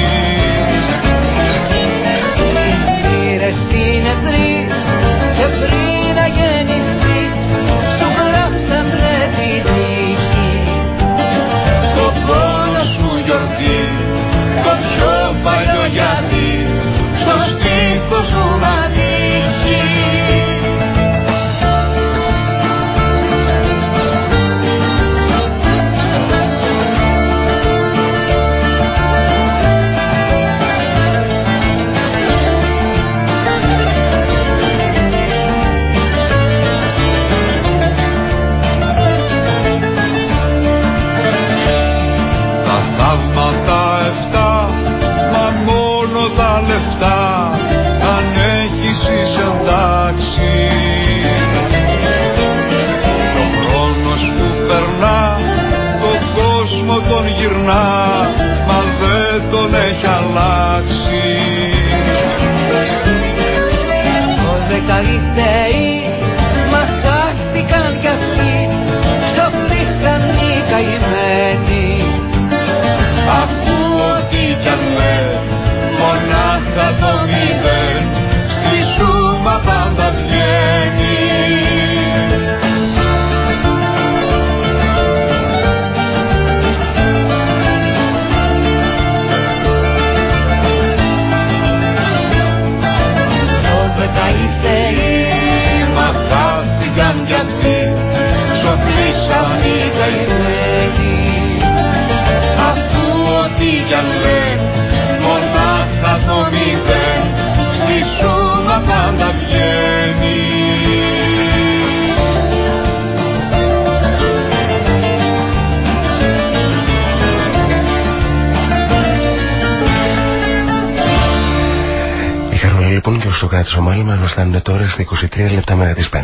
του Σομάλη μας φτάνουν τώρα στα 23 λεπτά μέρα τις 5.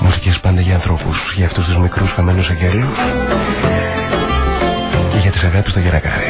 Μουσικές πάντα για ανθρώπους, για αυτούς τους μικρούς χαμένους αγγέλους και για τις αγάπες στο γερακάρι.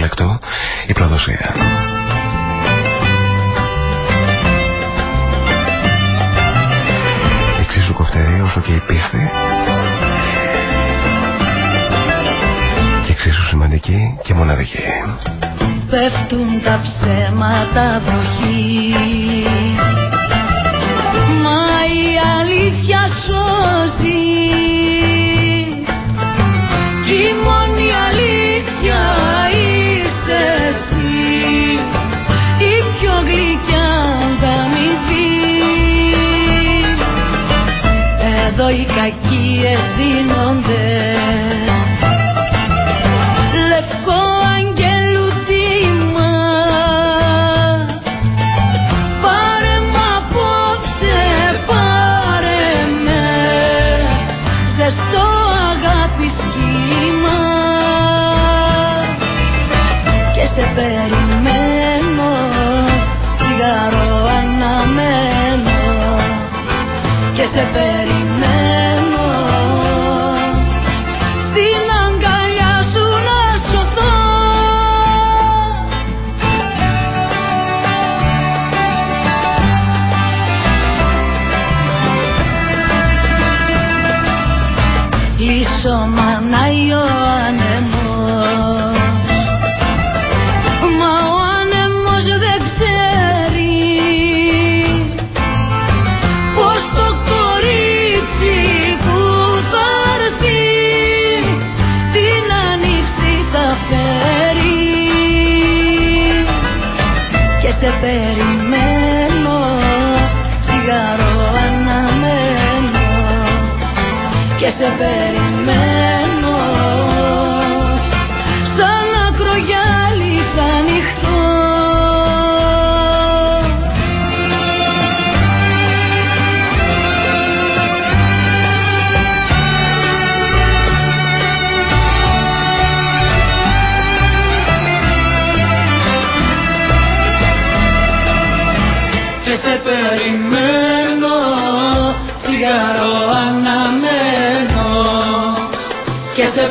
λεπτό η προδοσία. Εξίσου κοφτερή όσο και η πίστη και εξίσου σημαντική και μοναδική. Πέφτουν τα ψέματα βροχή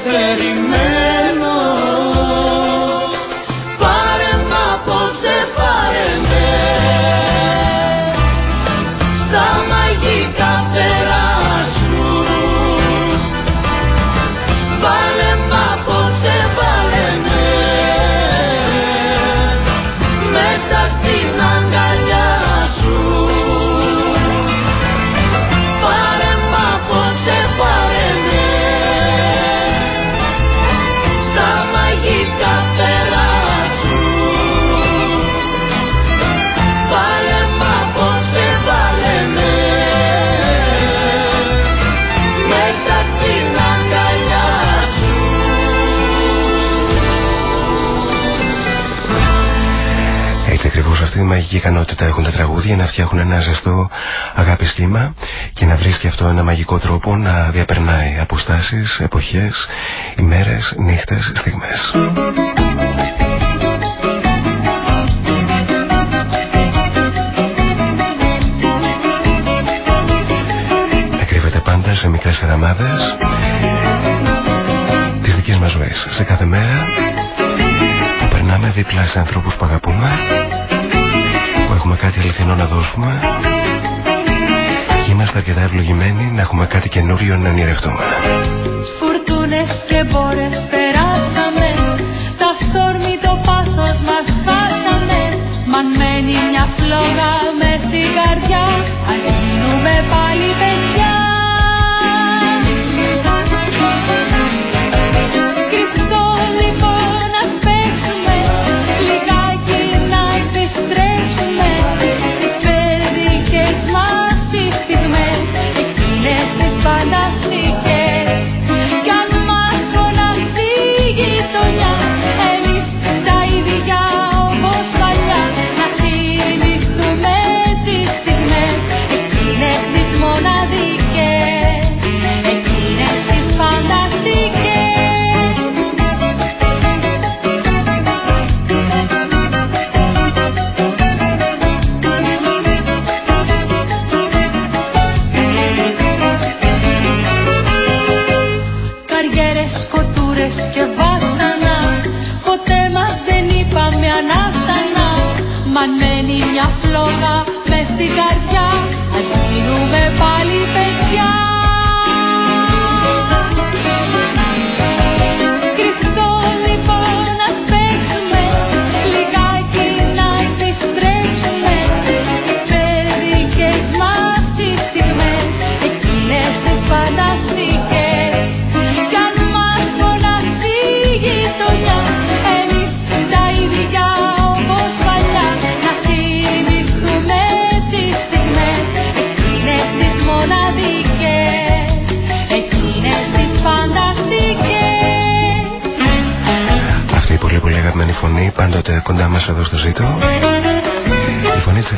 σε μαγική ικανότητα έχουν τα τραγούδια να φτιάχνουν ένα ζεστό αγάπη σχήμα και να βρίσκει αυτό ένα μαγικό τρόπο να διαπερνάει αποστάσεις, εποχές, ημέρες, νύχτες, στιγμές. Κρύβεται πάντα σε μικρές αραμάδες τις δικές μας ζωές. Σε κάθε μέρα που περνάμε δίπλα σε ανθρώπους που αγαπούμε που έχουμε κάτι αληθινό να δώσουμε. Και είμαστε αρκετά ευλογημένοι να έχουμε κάτι καινούριο να ονειρευτούμε. Φουρτούνες και μπόρες περάσαμε. Τα αυθόρμητο πάθος μας χάσαμε. Μαν μένει μια φλόγα μες στην καρδιά. Ας γίνουμε πάλι παιδιά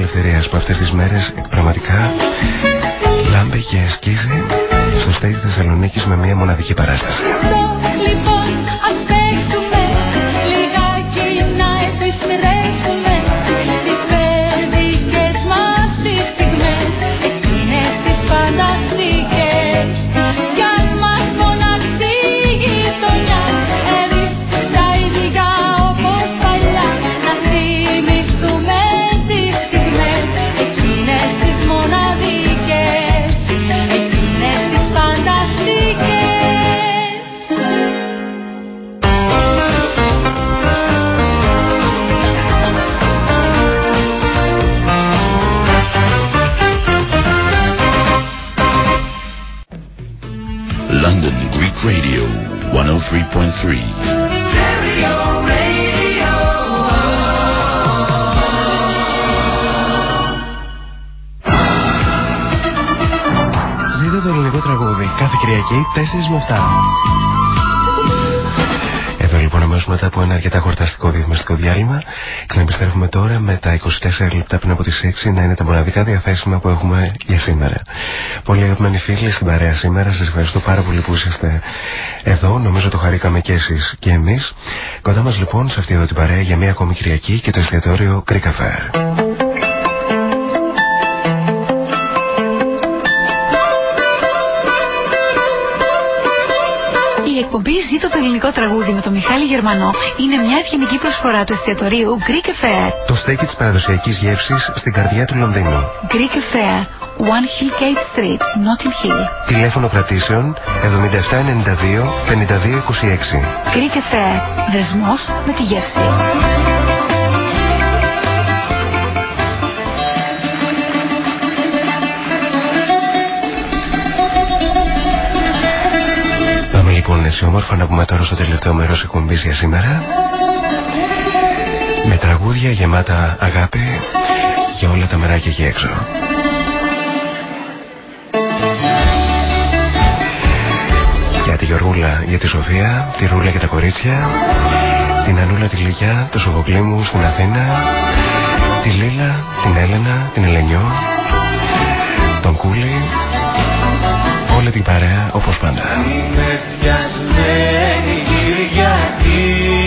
ελευθερίας που αυτές τις μέρες πραγματικά λάμπει και σκίζει στο stage της Θεσσαλονίκης με μια μοναδική παράσταση. Με 7. Εδώ λοιπόν αμέσως μετά από ένα αρκετά χορταστικό διαφημιστικό διάλειμμα ξαναεπιστρέφουμε τώρα με τα 24 λεπτά πριν από τις 6 να είναι τα μοναδικά διαθέσιμα που έχουμε για σήμερα. Πολύ αγαπημένοι φίλοι στην παρέα σήμερα, σας ευχαριστώ πάρα πολύ που είσαστε εδώ, νομίζω το χαρήκαμε και εσείς και εμείς. Κοντά μας λοιπόν σε αυτή εδώ την παρέα για μια ακόμη Κυριακή και το εστιατόριο Greek Affair. Εκπομπή Ζήτω το ελληνικό τραγούδι με τον Μιχάλη Γερμανό είναι μια ευγενική προσφορά του εστιατορίου Greek Affair. Το στέκι της παραδοσιακής γεύσης στην καρδιά του Λονδίνου. Greek Affair, One Hillgate Street, Notting Hill. Τηλέφωνο κρατήσεων 7792 5226. Greek Affair, δεσμός με τη γεύση. Έτσι όμορφα να πούμε τώρα στο τελευταίο μέρος εκπομπής για σήμερα. Με τραγούδια γεμάτα αγάπη για όλα τα μεράκια εκεί έξω. Για τη Γιωργούλα, για τη Σοφία, τη Ρούλα και τα κορίτσια, την Ανούλα τη Λυγιά, το Σοβοκλήμου στην Αθήνα, τη Λίλα, την Έλενα, την Ελενιό, τον Κούλι, όλη την παρέα όπως πάντα. Είμαι πιασμένη Κυριακή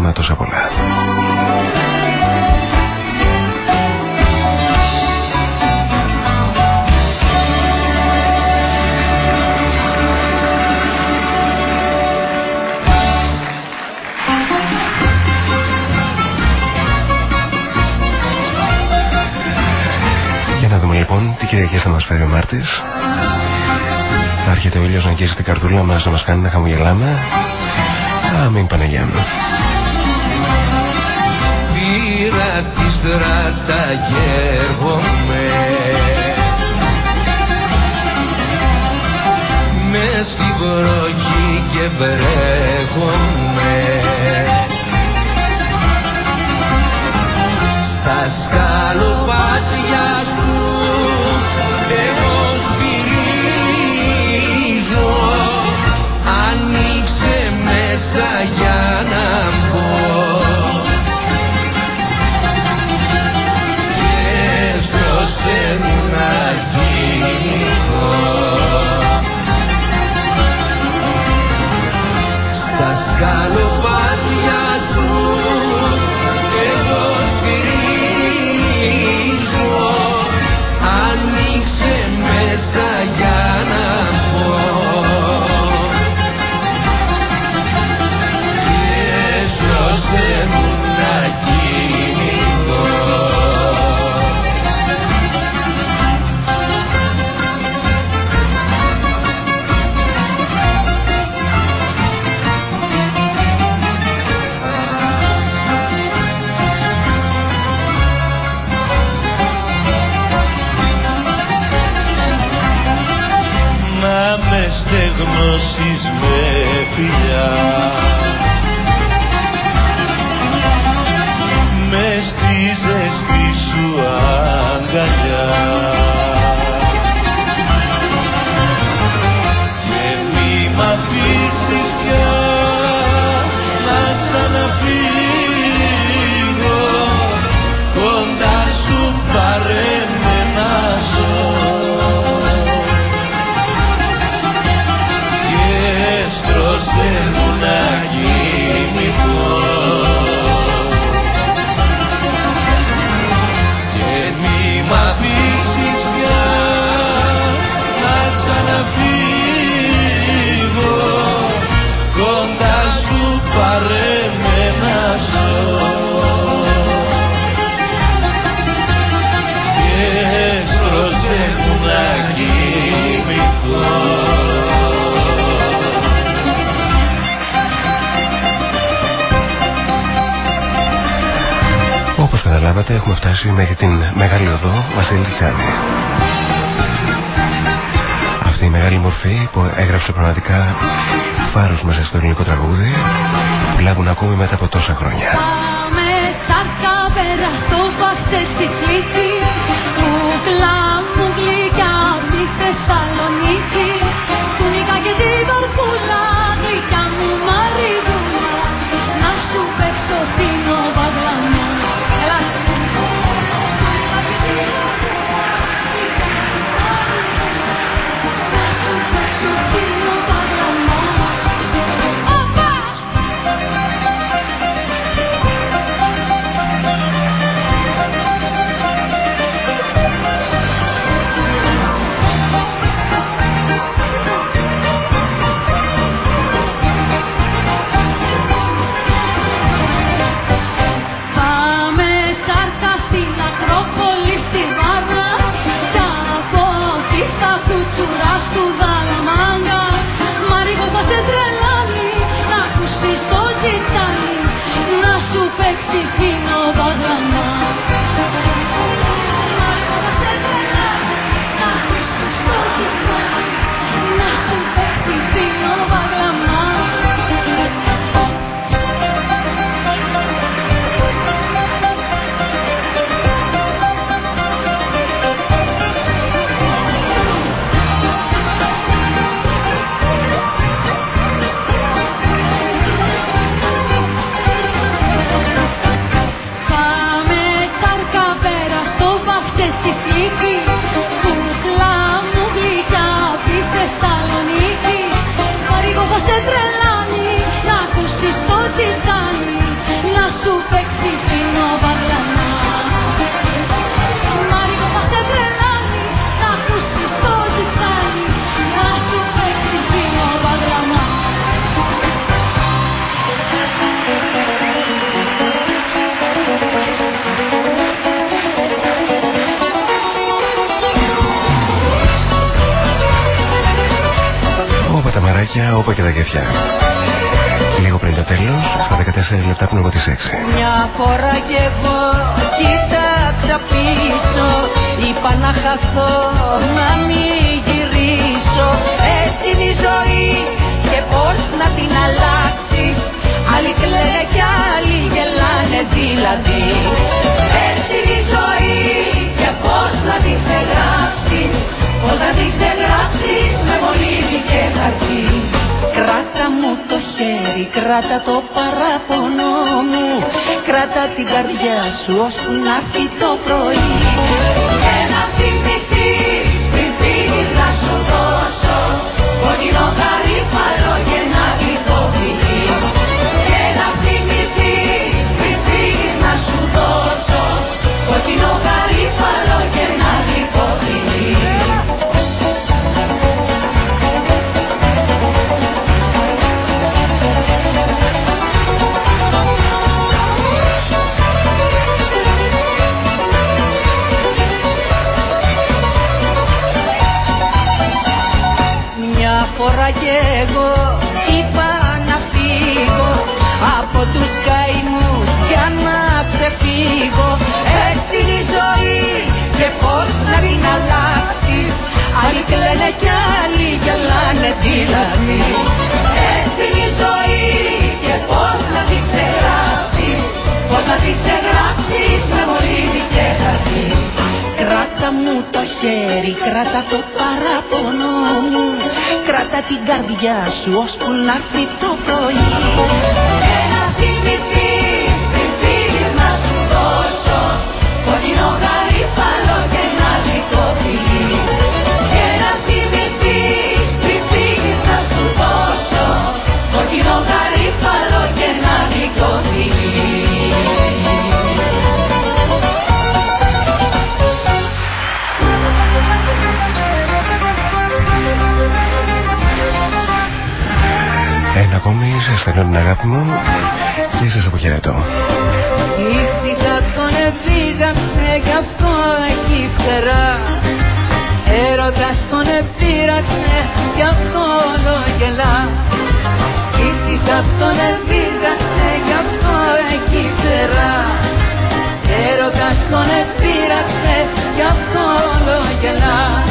τόσα μα τόσα πολλά. Για να δούμε λοιπόν τι Κυριακές θα μας φέρει ο Μάρτης. Θα έρχεται ο ήλιος να αγγίζει την καρδούλα μας να μας κάνει να χαμογελάμε. Αμήν Παναγιά μου της στράτα και με στην βροχή και βρέχομαι. Στα σκάλωμα ενημέρωση είναι την Μεγάλη Οδό Βασίλη Τσάνη. Αυτή η μεγάλη μορφή που έγραψε πραγματικά φάρος μέσα στο ελληνικό τραγούδι που ακόμη μετά από τόσα χρόνια. Πάμε σάρκα πέρα στο παυσέ τσιφλίτι κουκλά μου γλυκιά από τη Θεσσαλονίκη στον Νίκα και την Βαρκού λεπτά πριν από τις 6. Μια φορά κι εγώ κοίταξα πίσω. Είπα να χαθώ να μην γυρίσω. Έτσι είναι η ζωή και πώς να την αλλάξεις. Άλλοι κλαίνε κι άλλοι γελάνε δηλαδή. Έτσι είναι η ζωή και πώς να την ξεγράψεις. Πώς να την ξεγράψεις με μολύβι και χαρτί. Κράτα μου το χέρι, κράτα το παράπονο μου. Κράτα την καρδιά σου ώσπου να έρθει το πρωί. Και να θυμηθείς πριν φύγεις να σου δώσω Κόκκινο από τους καημούς. Για να ξεφύγω έτσι είναι η ζωή. Και πώς να την αλλάξεις. Άλλοι κλαίνε κι άλλοι γελάνε δηλαδή έτσι είναι η ζωή. Και πώς να την ξεγράψεις. Πώς να την ξεγράψεις με μολύβι και χαρτί. Κράτα μου το χέρι, κράτα το παράπονο μου. Κράτα την καρδιά σου ώσπου να έρθει το πρωί Ένα ακόμη, σε στέλνω την αγάπη μου και σας αποχαιρετώ. Ήχθησα τον εβίζαξε κι αυτό έχει φτερά Έρωτας τον επήραξε κι αυτό όλο γελά. Ήχθησα τον εβίζαξε κι αυτό έχει φτερά Έρωτας τον επήραξε κι αυτό όλο γελά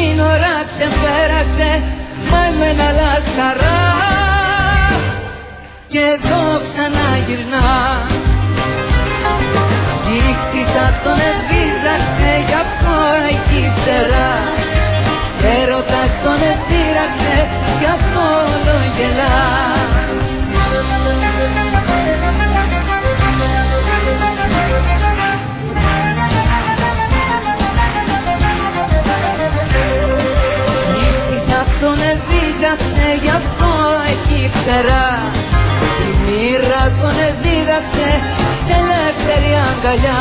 σύνορα ξεπέρασε Μα εμένα λαχαρά Και εδώ ξαναγυρνά. Κύχτησα τον εβίζαξε Γι' αυτό έχει φτερά Η μοίρα τον εδίδαξε σε ελεύθερη αγκαλιά.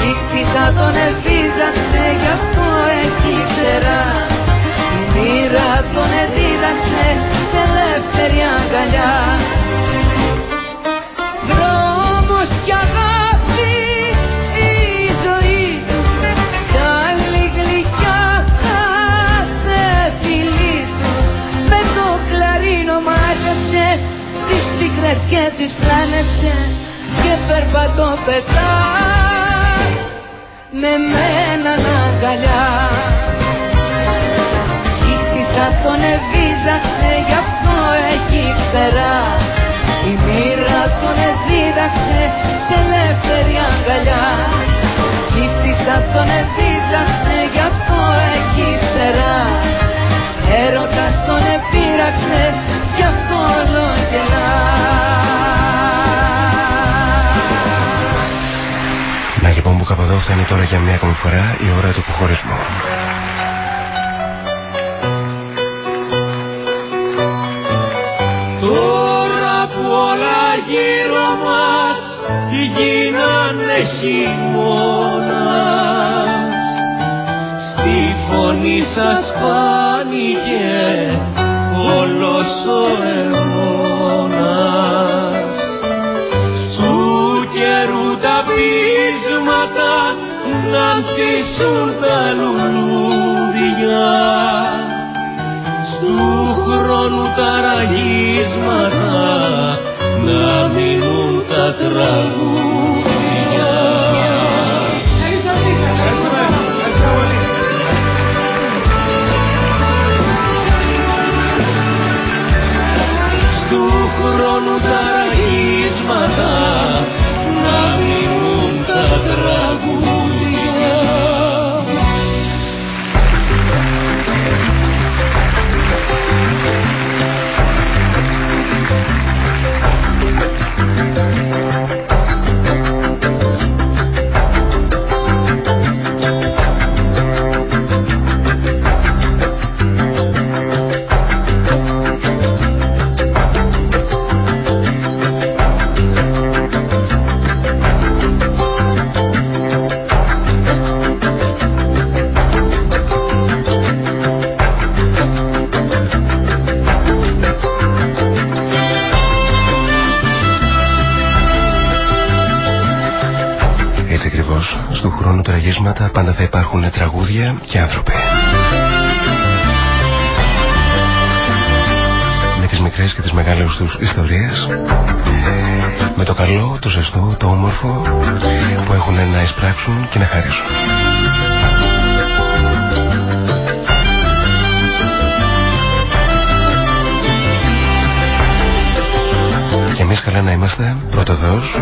Νύχτησα τον εδίδαξε γι' αυτό έχει φτερά Η μοίρα τον εδίδαξε σε ελεύθερη αγκαλιά και τις πλάνεψε Και περπατώ πετά. Με μένα αγκαλιά. Κύχτησα τον εβίζαξε γι' αυτό έχει φτερά Η μοίρα τον εδίδαξε σε ελεύθερη αγκαλιά. Κύχτησα τον εβίζαξε γι' αυτό έχει φτερά Έρωτας τον επήραξε γι' αυτό όλο γελά λοιπόν που κάπου εδώ φτάνει τώρα για μια ακόμη φορά η ώρα του αποχωρισμού. Τώρα που όλα γύρω μας γίνανε χειμώνας Στη φωνή σας φάνηκε όλος ο αιώνας ανθίσουν τα λουλούδια στου χρόνου τα ραγίσματα να μείνουν τα τραγούδια ακριβώ, στου χρόνου τραγίσματα πάντα θα υπάρχουν τραγούδια και άνθρωποι. Με τις μικρές και τις μεγάλες τους ιστορίες με το καλό, το ζεστό, το όμορφο που έχουν να εισπράξουν και να χαρίσουν. Καλά να είμαστε πρωτοδός,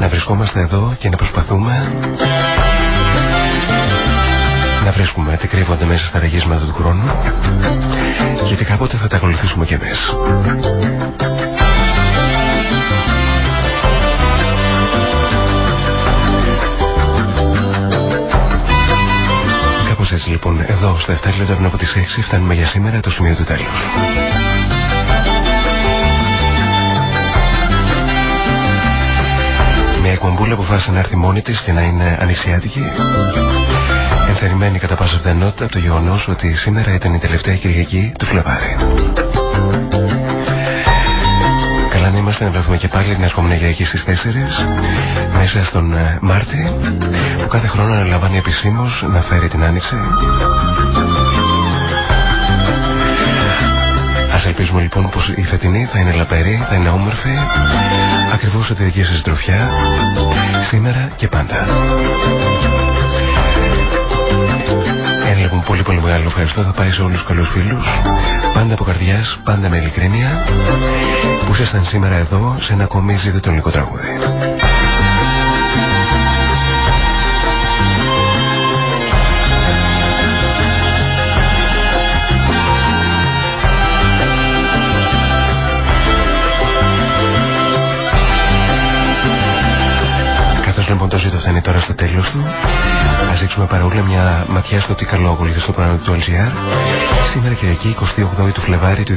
να βρισκόμαστε εδώ και να προσπαθούμε να βρίσκουμε τι κρύβονται μέσα στα ρεγίσματα του χρόνου γιατί κάποτε θα τα ακολουθήσουμε κι εμείς. Κάπως έτσι λοιπόν, εδώ στα 7 λεπτά πριν από τις 6 φτάνουμε για σήμερα το σημείο του τέλους. Μια εκπομπούλα αποφάσισε να έρθει μόνη της και να είναι ανοιξιάτικη ενθαρρυμένη κατά πάσα πιθανότητα από το γεγονός ότι σήμερα ήταν η τελευταία Κυριακή του Φλεβάρι. Καλά να είμαστε να βρεθούμε και πάλι την ερχόμενη Κυριακή στις 4 μέσα στον ε, Μάρτι που κάθε χρόνο αναλαμβάνει επισήμως να φέρει την άνοιξη. Ας ελπίζουμε λοιπόν πως η φετινή θα είναι λαπερή, θα είναι όμορφη ακριβώς από τη δική σας τροφιά σήμερα και πάντα. Ένα λοιπόν πολύ πολύ μεγάλο ευχαριστώ θα πάει σε όλους τους καλούς φίλους πάντα από καρδιάς, πάντα με ειλικρίνεια που ήσασταν σήμερα εδώ σε ένα ακόμη ζήτητο τραγούδι. Τώρα στο τέλος του. Ας ρίξουμε παρόλα μια ματιά στο τι καλό ακολουθεί στο πρόγραμμα του LGR Σήμερα Κυριακή 28 του Φλεβάρι του 2010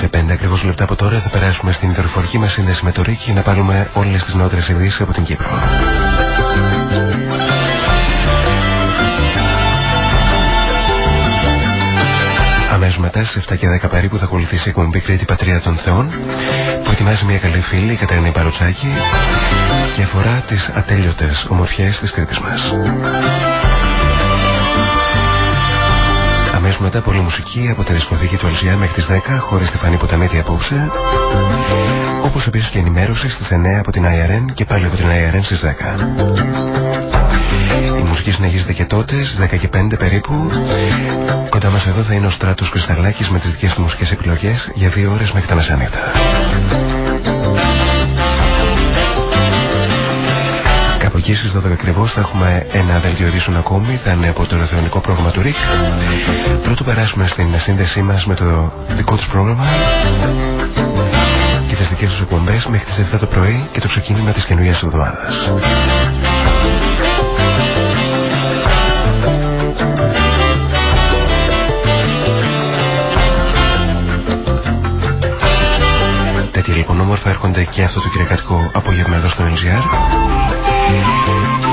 Σε πέντε ακριβώς λεπτά από τώρα θα περάσουμε στην δορυφορική μας σύνδεση με το Ρίκ για να πάρουμε όλες τις νεότερες ειδήσεις από την Κύπρο. Μετά στις 7 και 10 περίπου θα ακολουθήσει η εκπομπή Κρήτη Πατρία των Θεών που ετοιμάζει μια καλή φίλη, η Κατερίνα Παροτσάκη και αφορά τις ατέλειωτες ομορφιές της Κρήτης μας. Αμέσως μετά πολύ μουσική από τη δισκοθήκη του Αλζιά μέχρι τις 10 χωρίς τη φανή ποταμίτη απόψε όπως επίσης και ενημέρωση στις 9 από την IRN και πάλι από την IRN στις 10. Η μουσική συνεχίζεται και τότε στις 10 και 5 περίπου Κοντά μας εδώ θα είναι ο Στράτος Κρυσταλάκης με τις δικές του μουσικές επιλογές για δύο ώρες μέχρι τα μεσάνυχτα. Κάπου εκεί στις 12 ακριβώς θα έχουμε ένα δελτίο ειδήσεων ακόμη, θα είναι από το ραδιοφωνικό πρόγραμμα του ΡΙΚ. Πρώτου περάσουμε στην σύνδεσή μας με το δικό τους πρόγραμμα και τις δικές τους εκπομπές μέχρι τις 7 το πρωί και το ξεκίνημα της καινούργιας εβδομάδας. Λοιπόν όμορφα έρχονται και αυτό το κυριακάτικο απόγευμα εδώ στο LGR.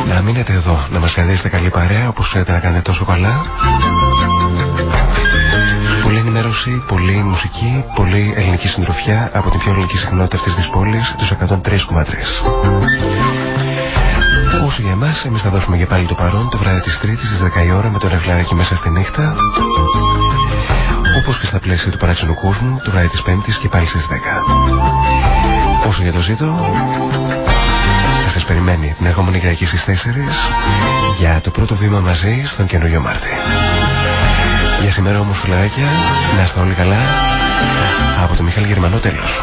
Να μείνετε εδώ, να μας κρατήσετε καλή παρέα όπως θέλετε να κάνετε τόσο καλά. Πολύ ενημέρωση δόση πολλή μουσική, πολλή ελληνική συντροφιά από την πιο ελληνική συχνότητα αυτής της πόλης, τους 103,3. Όσο για εμάς, εμείς θα δώσουμε για πάλι το παρόν το βράδυ της Τρίτης στις 10 η ώρα με το ρευλάράκι μέσα στη νύχτα. Όπως και στα πλαίσια του παράξενου κόσμου, το βράδυ της Πέμπτης και πάλι στις 10. Όσο για το ζήτο, θα σας περιμένει την ερχόμενη Κυριακή στις 4 για το πρώτο βήμα μαζί στον καινούριο Μάρτι. Για σήμερα όμως φιλαράκια, να είστε όλοι καλά. Από το Μιχάλη Γερμανό τέλος.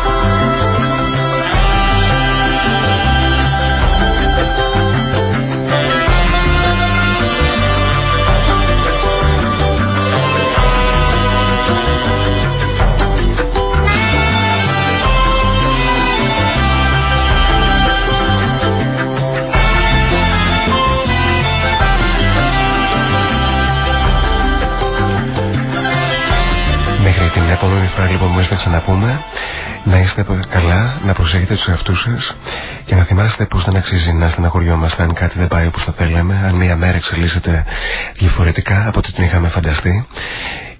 Την επόμενη φορά λοιπόν που να ξαναπούμε. Να είστε καλά, να προσέχετε τους εαυτούς σας και να θυμάστε πως δεν αξίζει να στεναχωριόμαστε αν κάτι δεν πάει όπως θα θέλαμε αν μια μέρα εξελίσσεται διαφορετικά από ό,τι την είχαμε φανταστεί.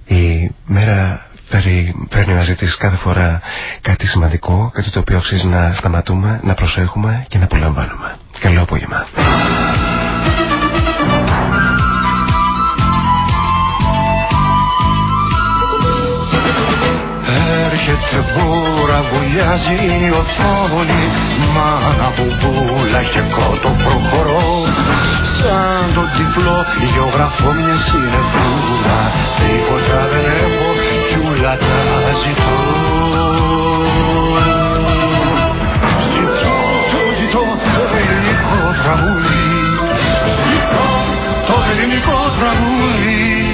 Η μέρα φέρει, φέρνει μαζί της κάθε φορά κάτι σημαντικό κάτι το οποίο αξίζει να σταματούμε, να προσέχουμε και να απολαμβάνουμε. Καλό απόγευμα Έρχεται μπούρα, βουλιάζει η οθόνη Μάνα μπουμπούλα και κότο προχωρώ. Σαν τον τυφλό γεωγραφώ μια συνεφούλα Τίποτα δεν έχω κι ούλα τα ζητώ. Ζητώ, το ζητώ το ελληνικό τραγούδι. Ζητώ το ελληνικό τραγούδι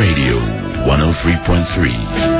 Radio 103.3.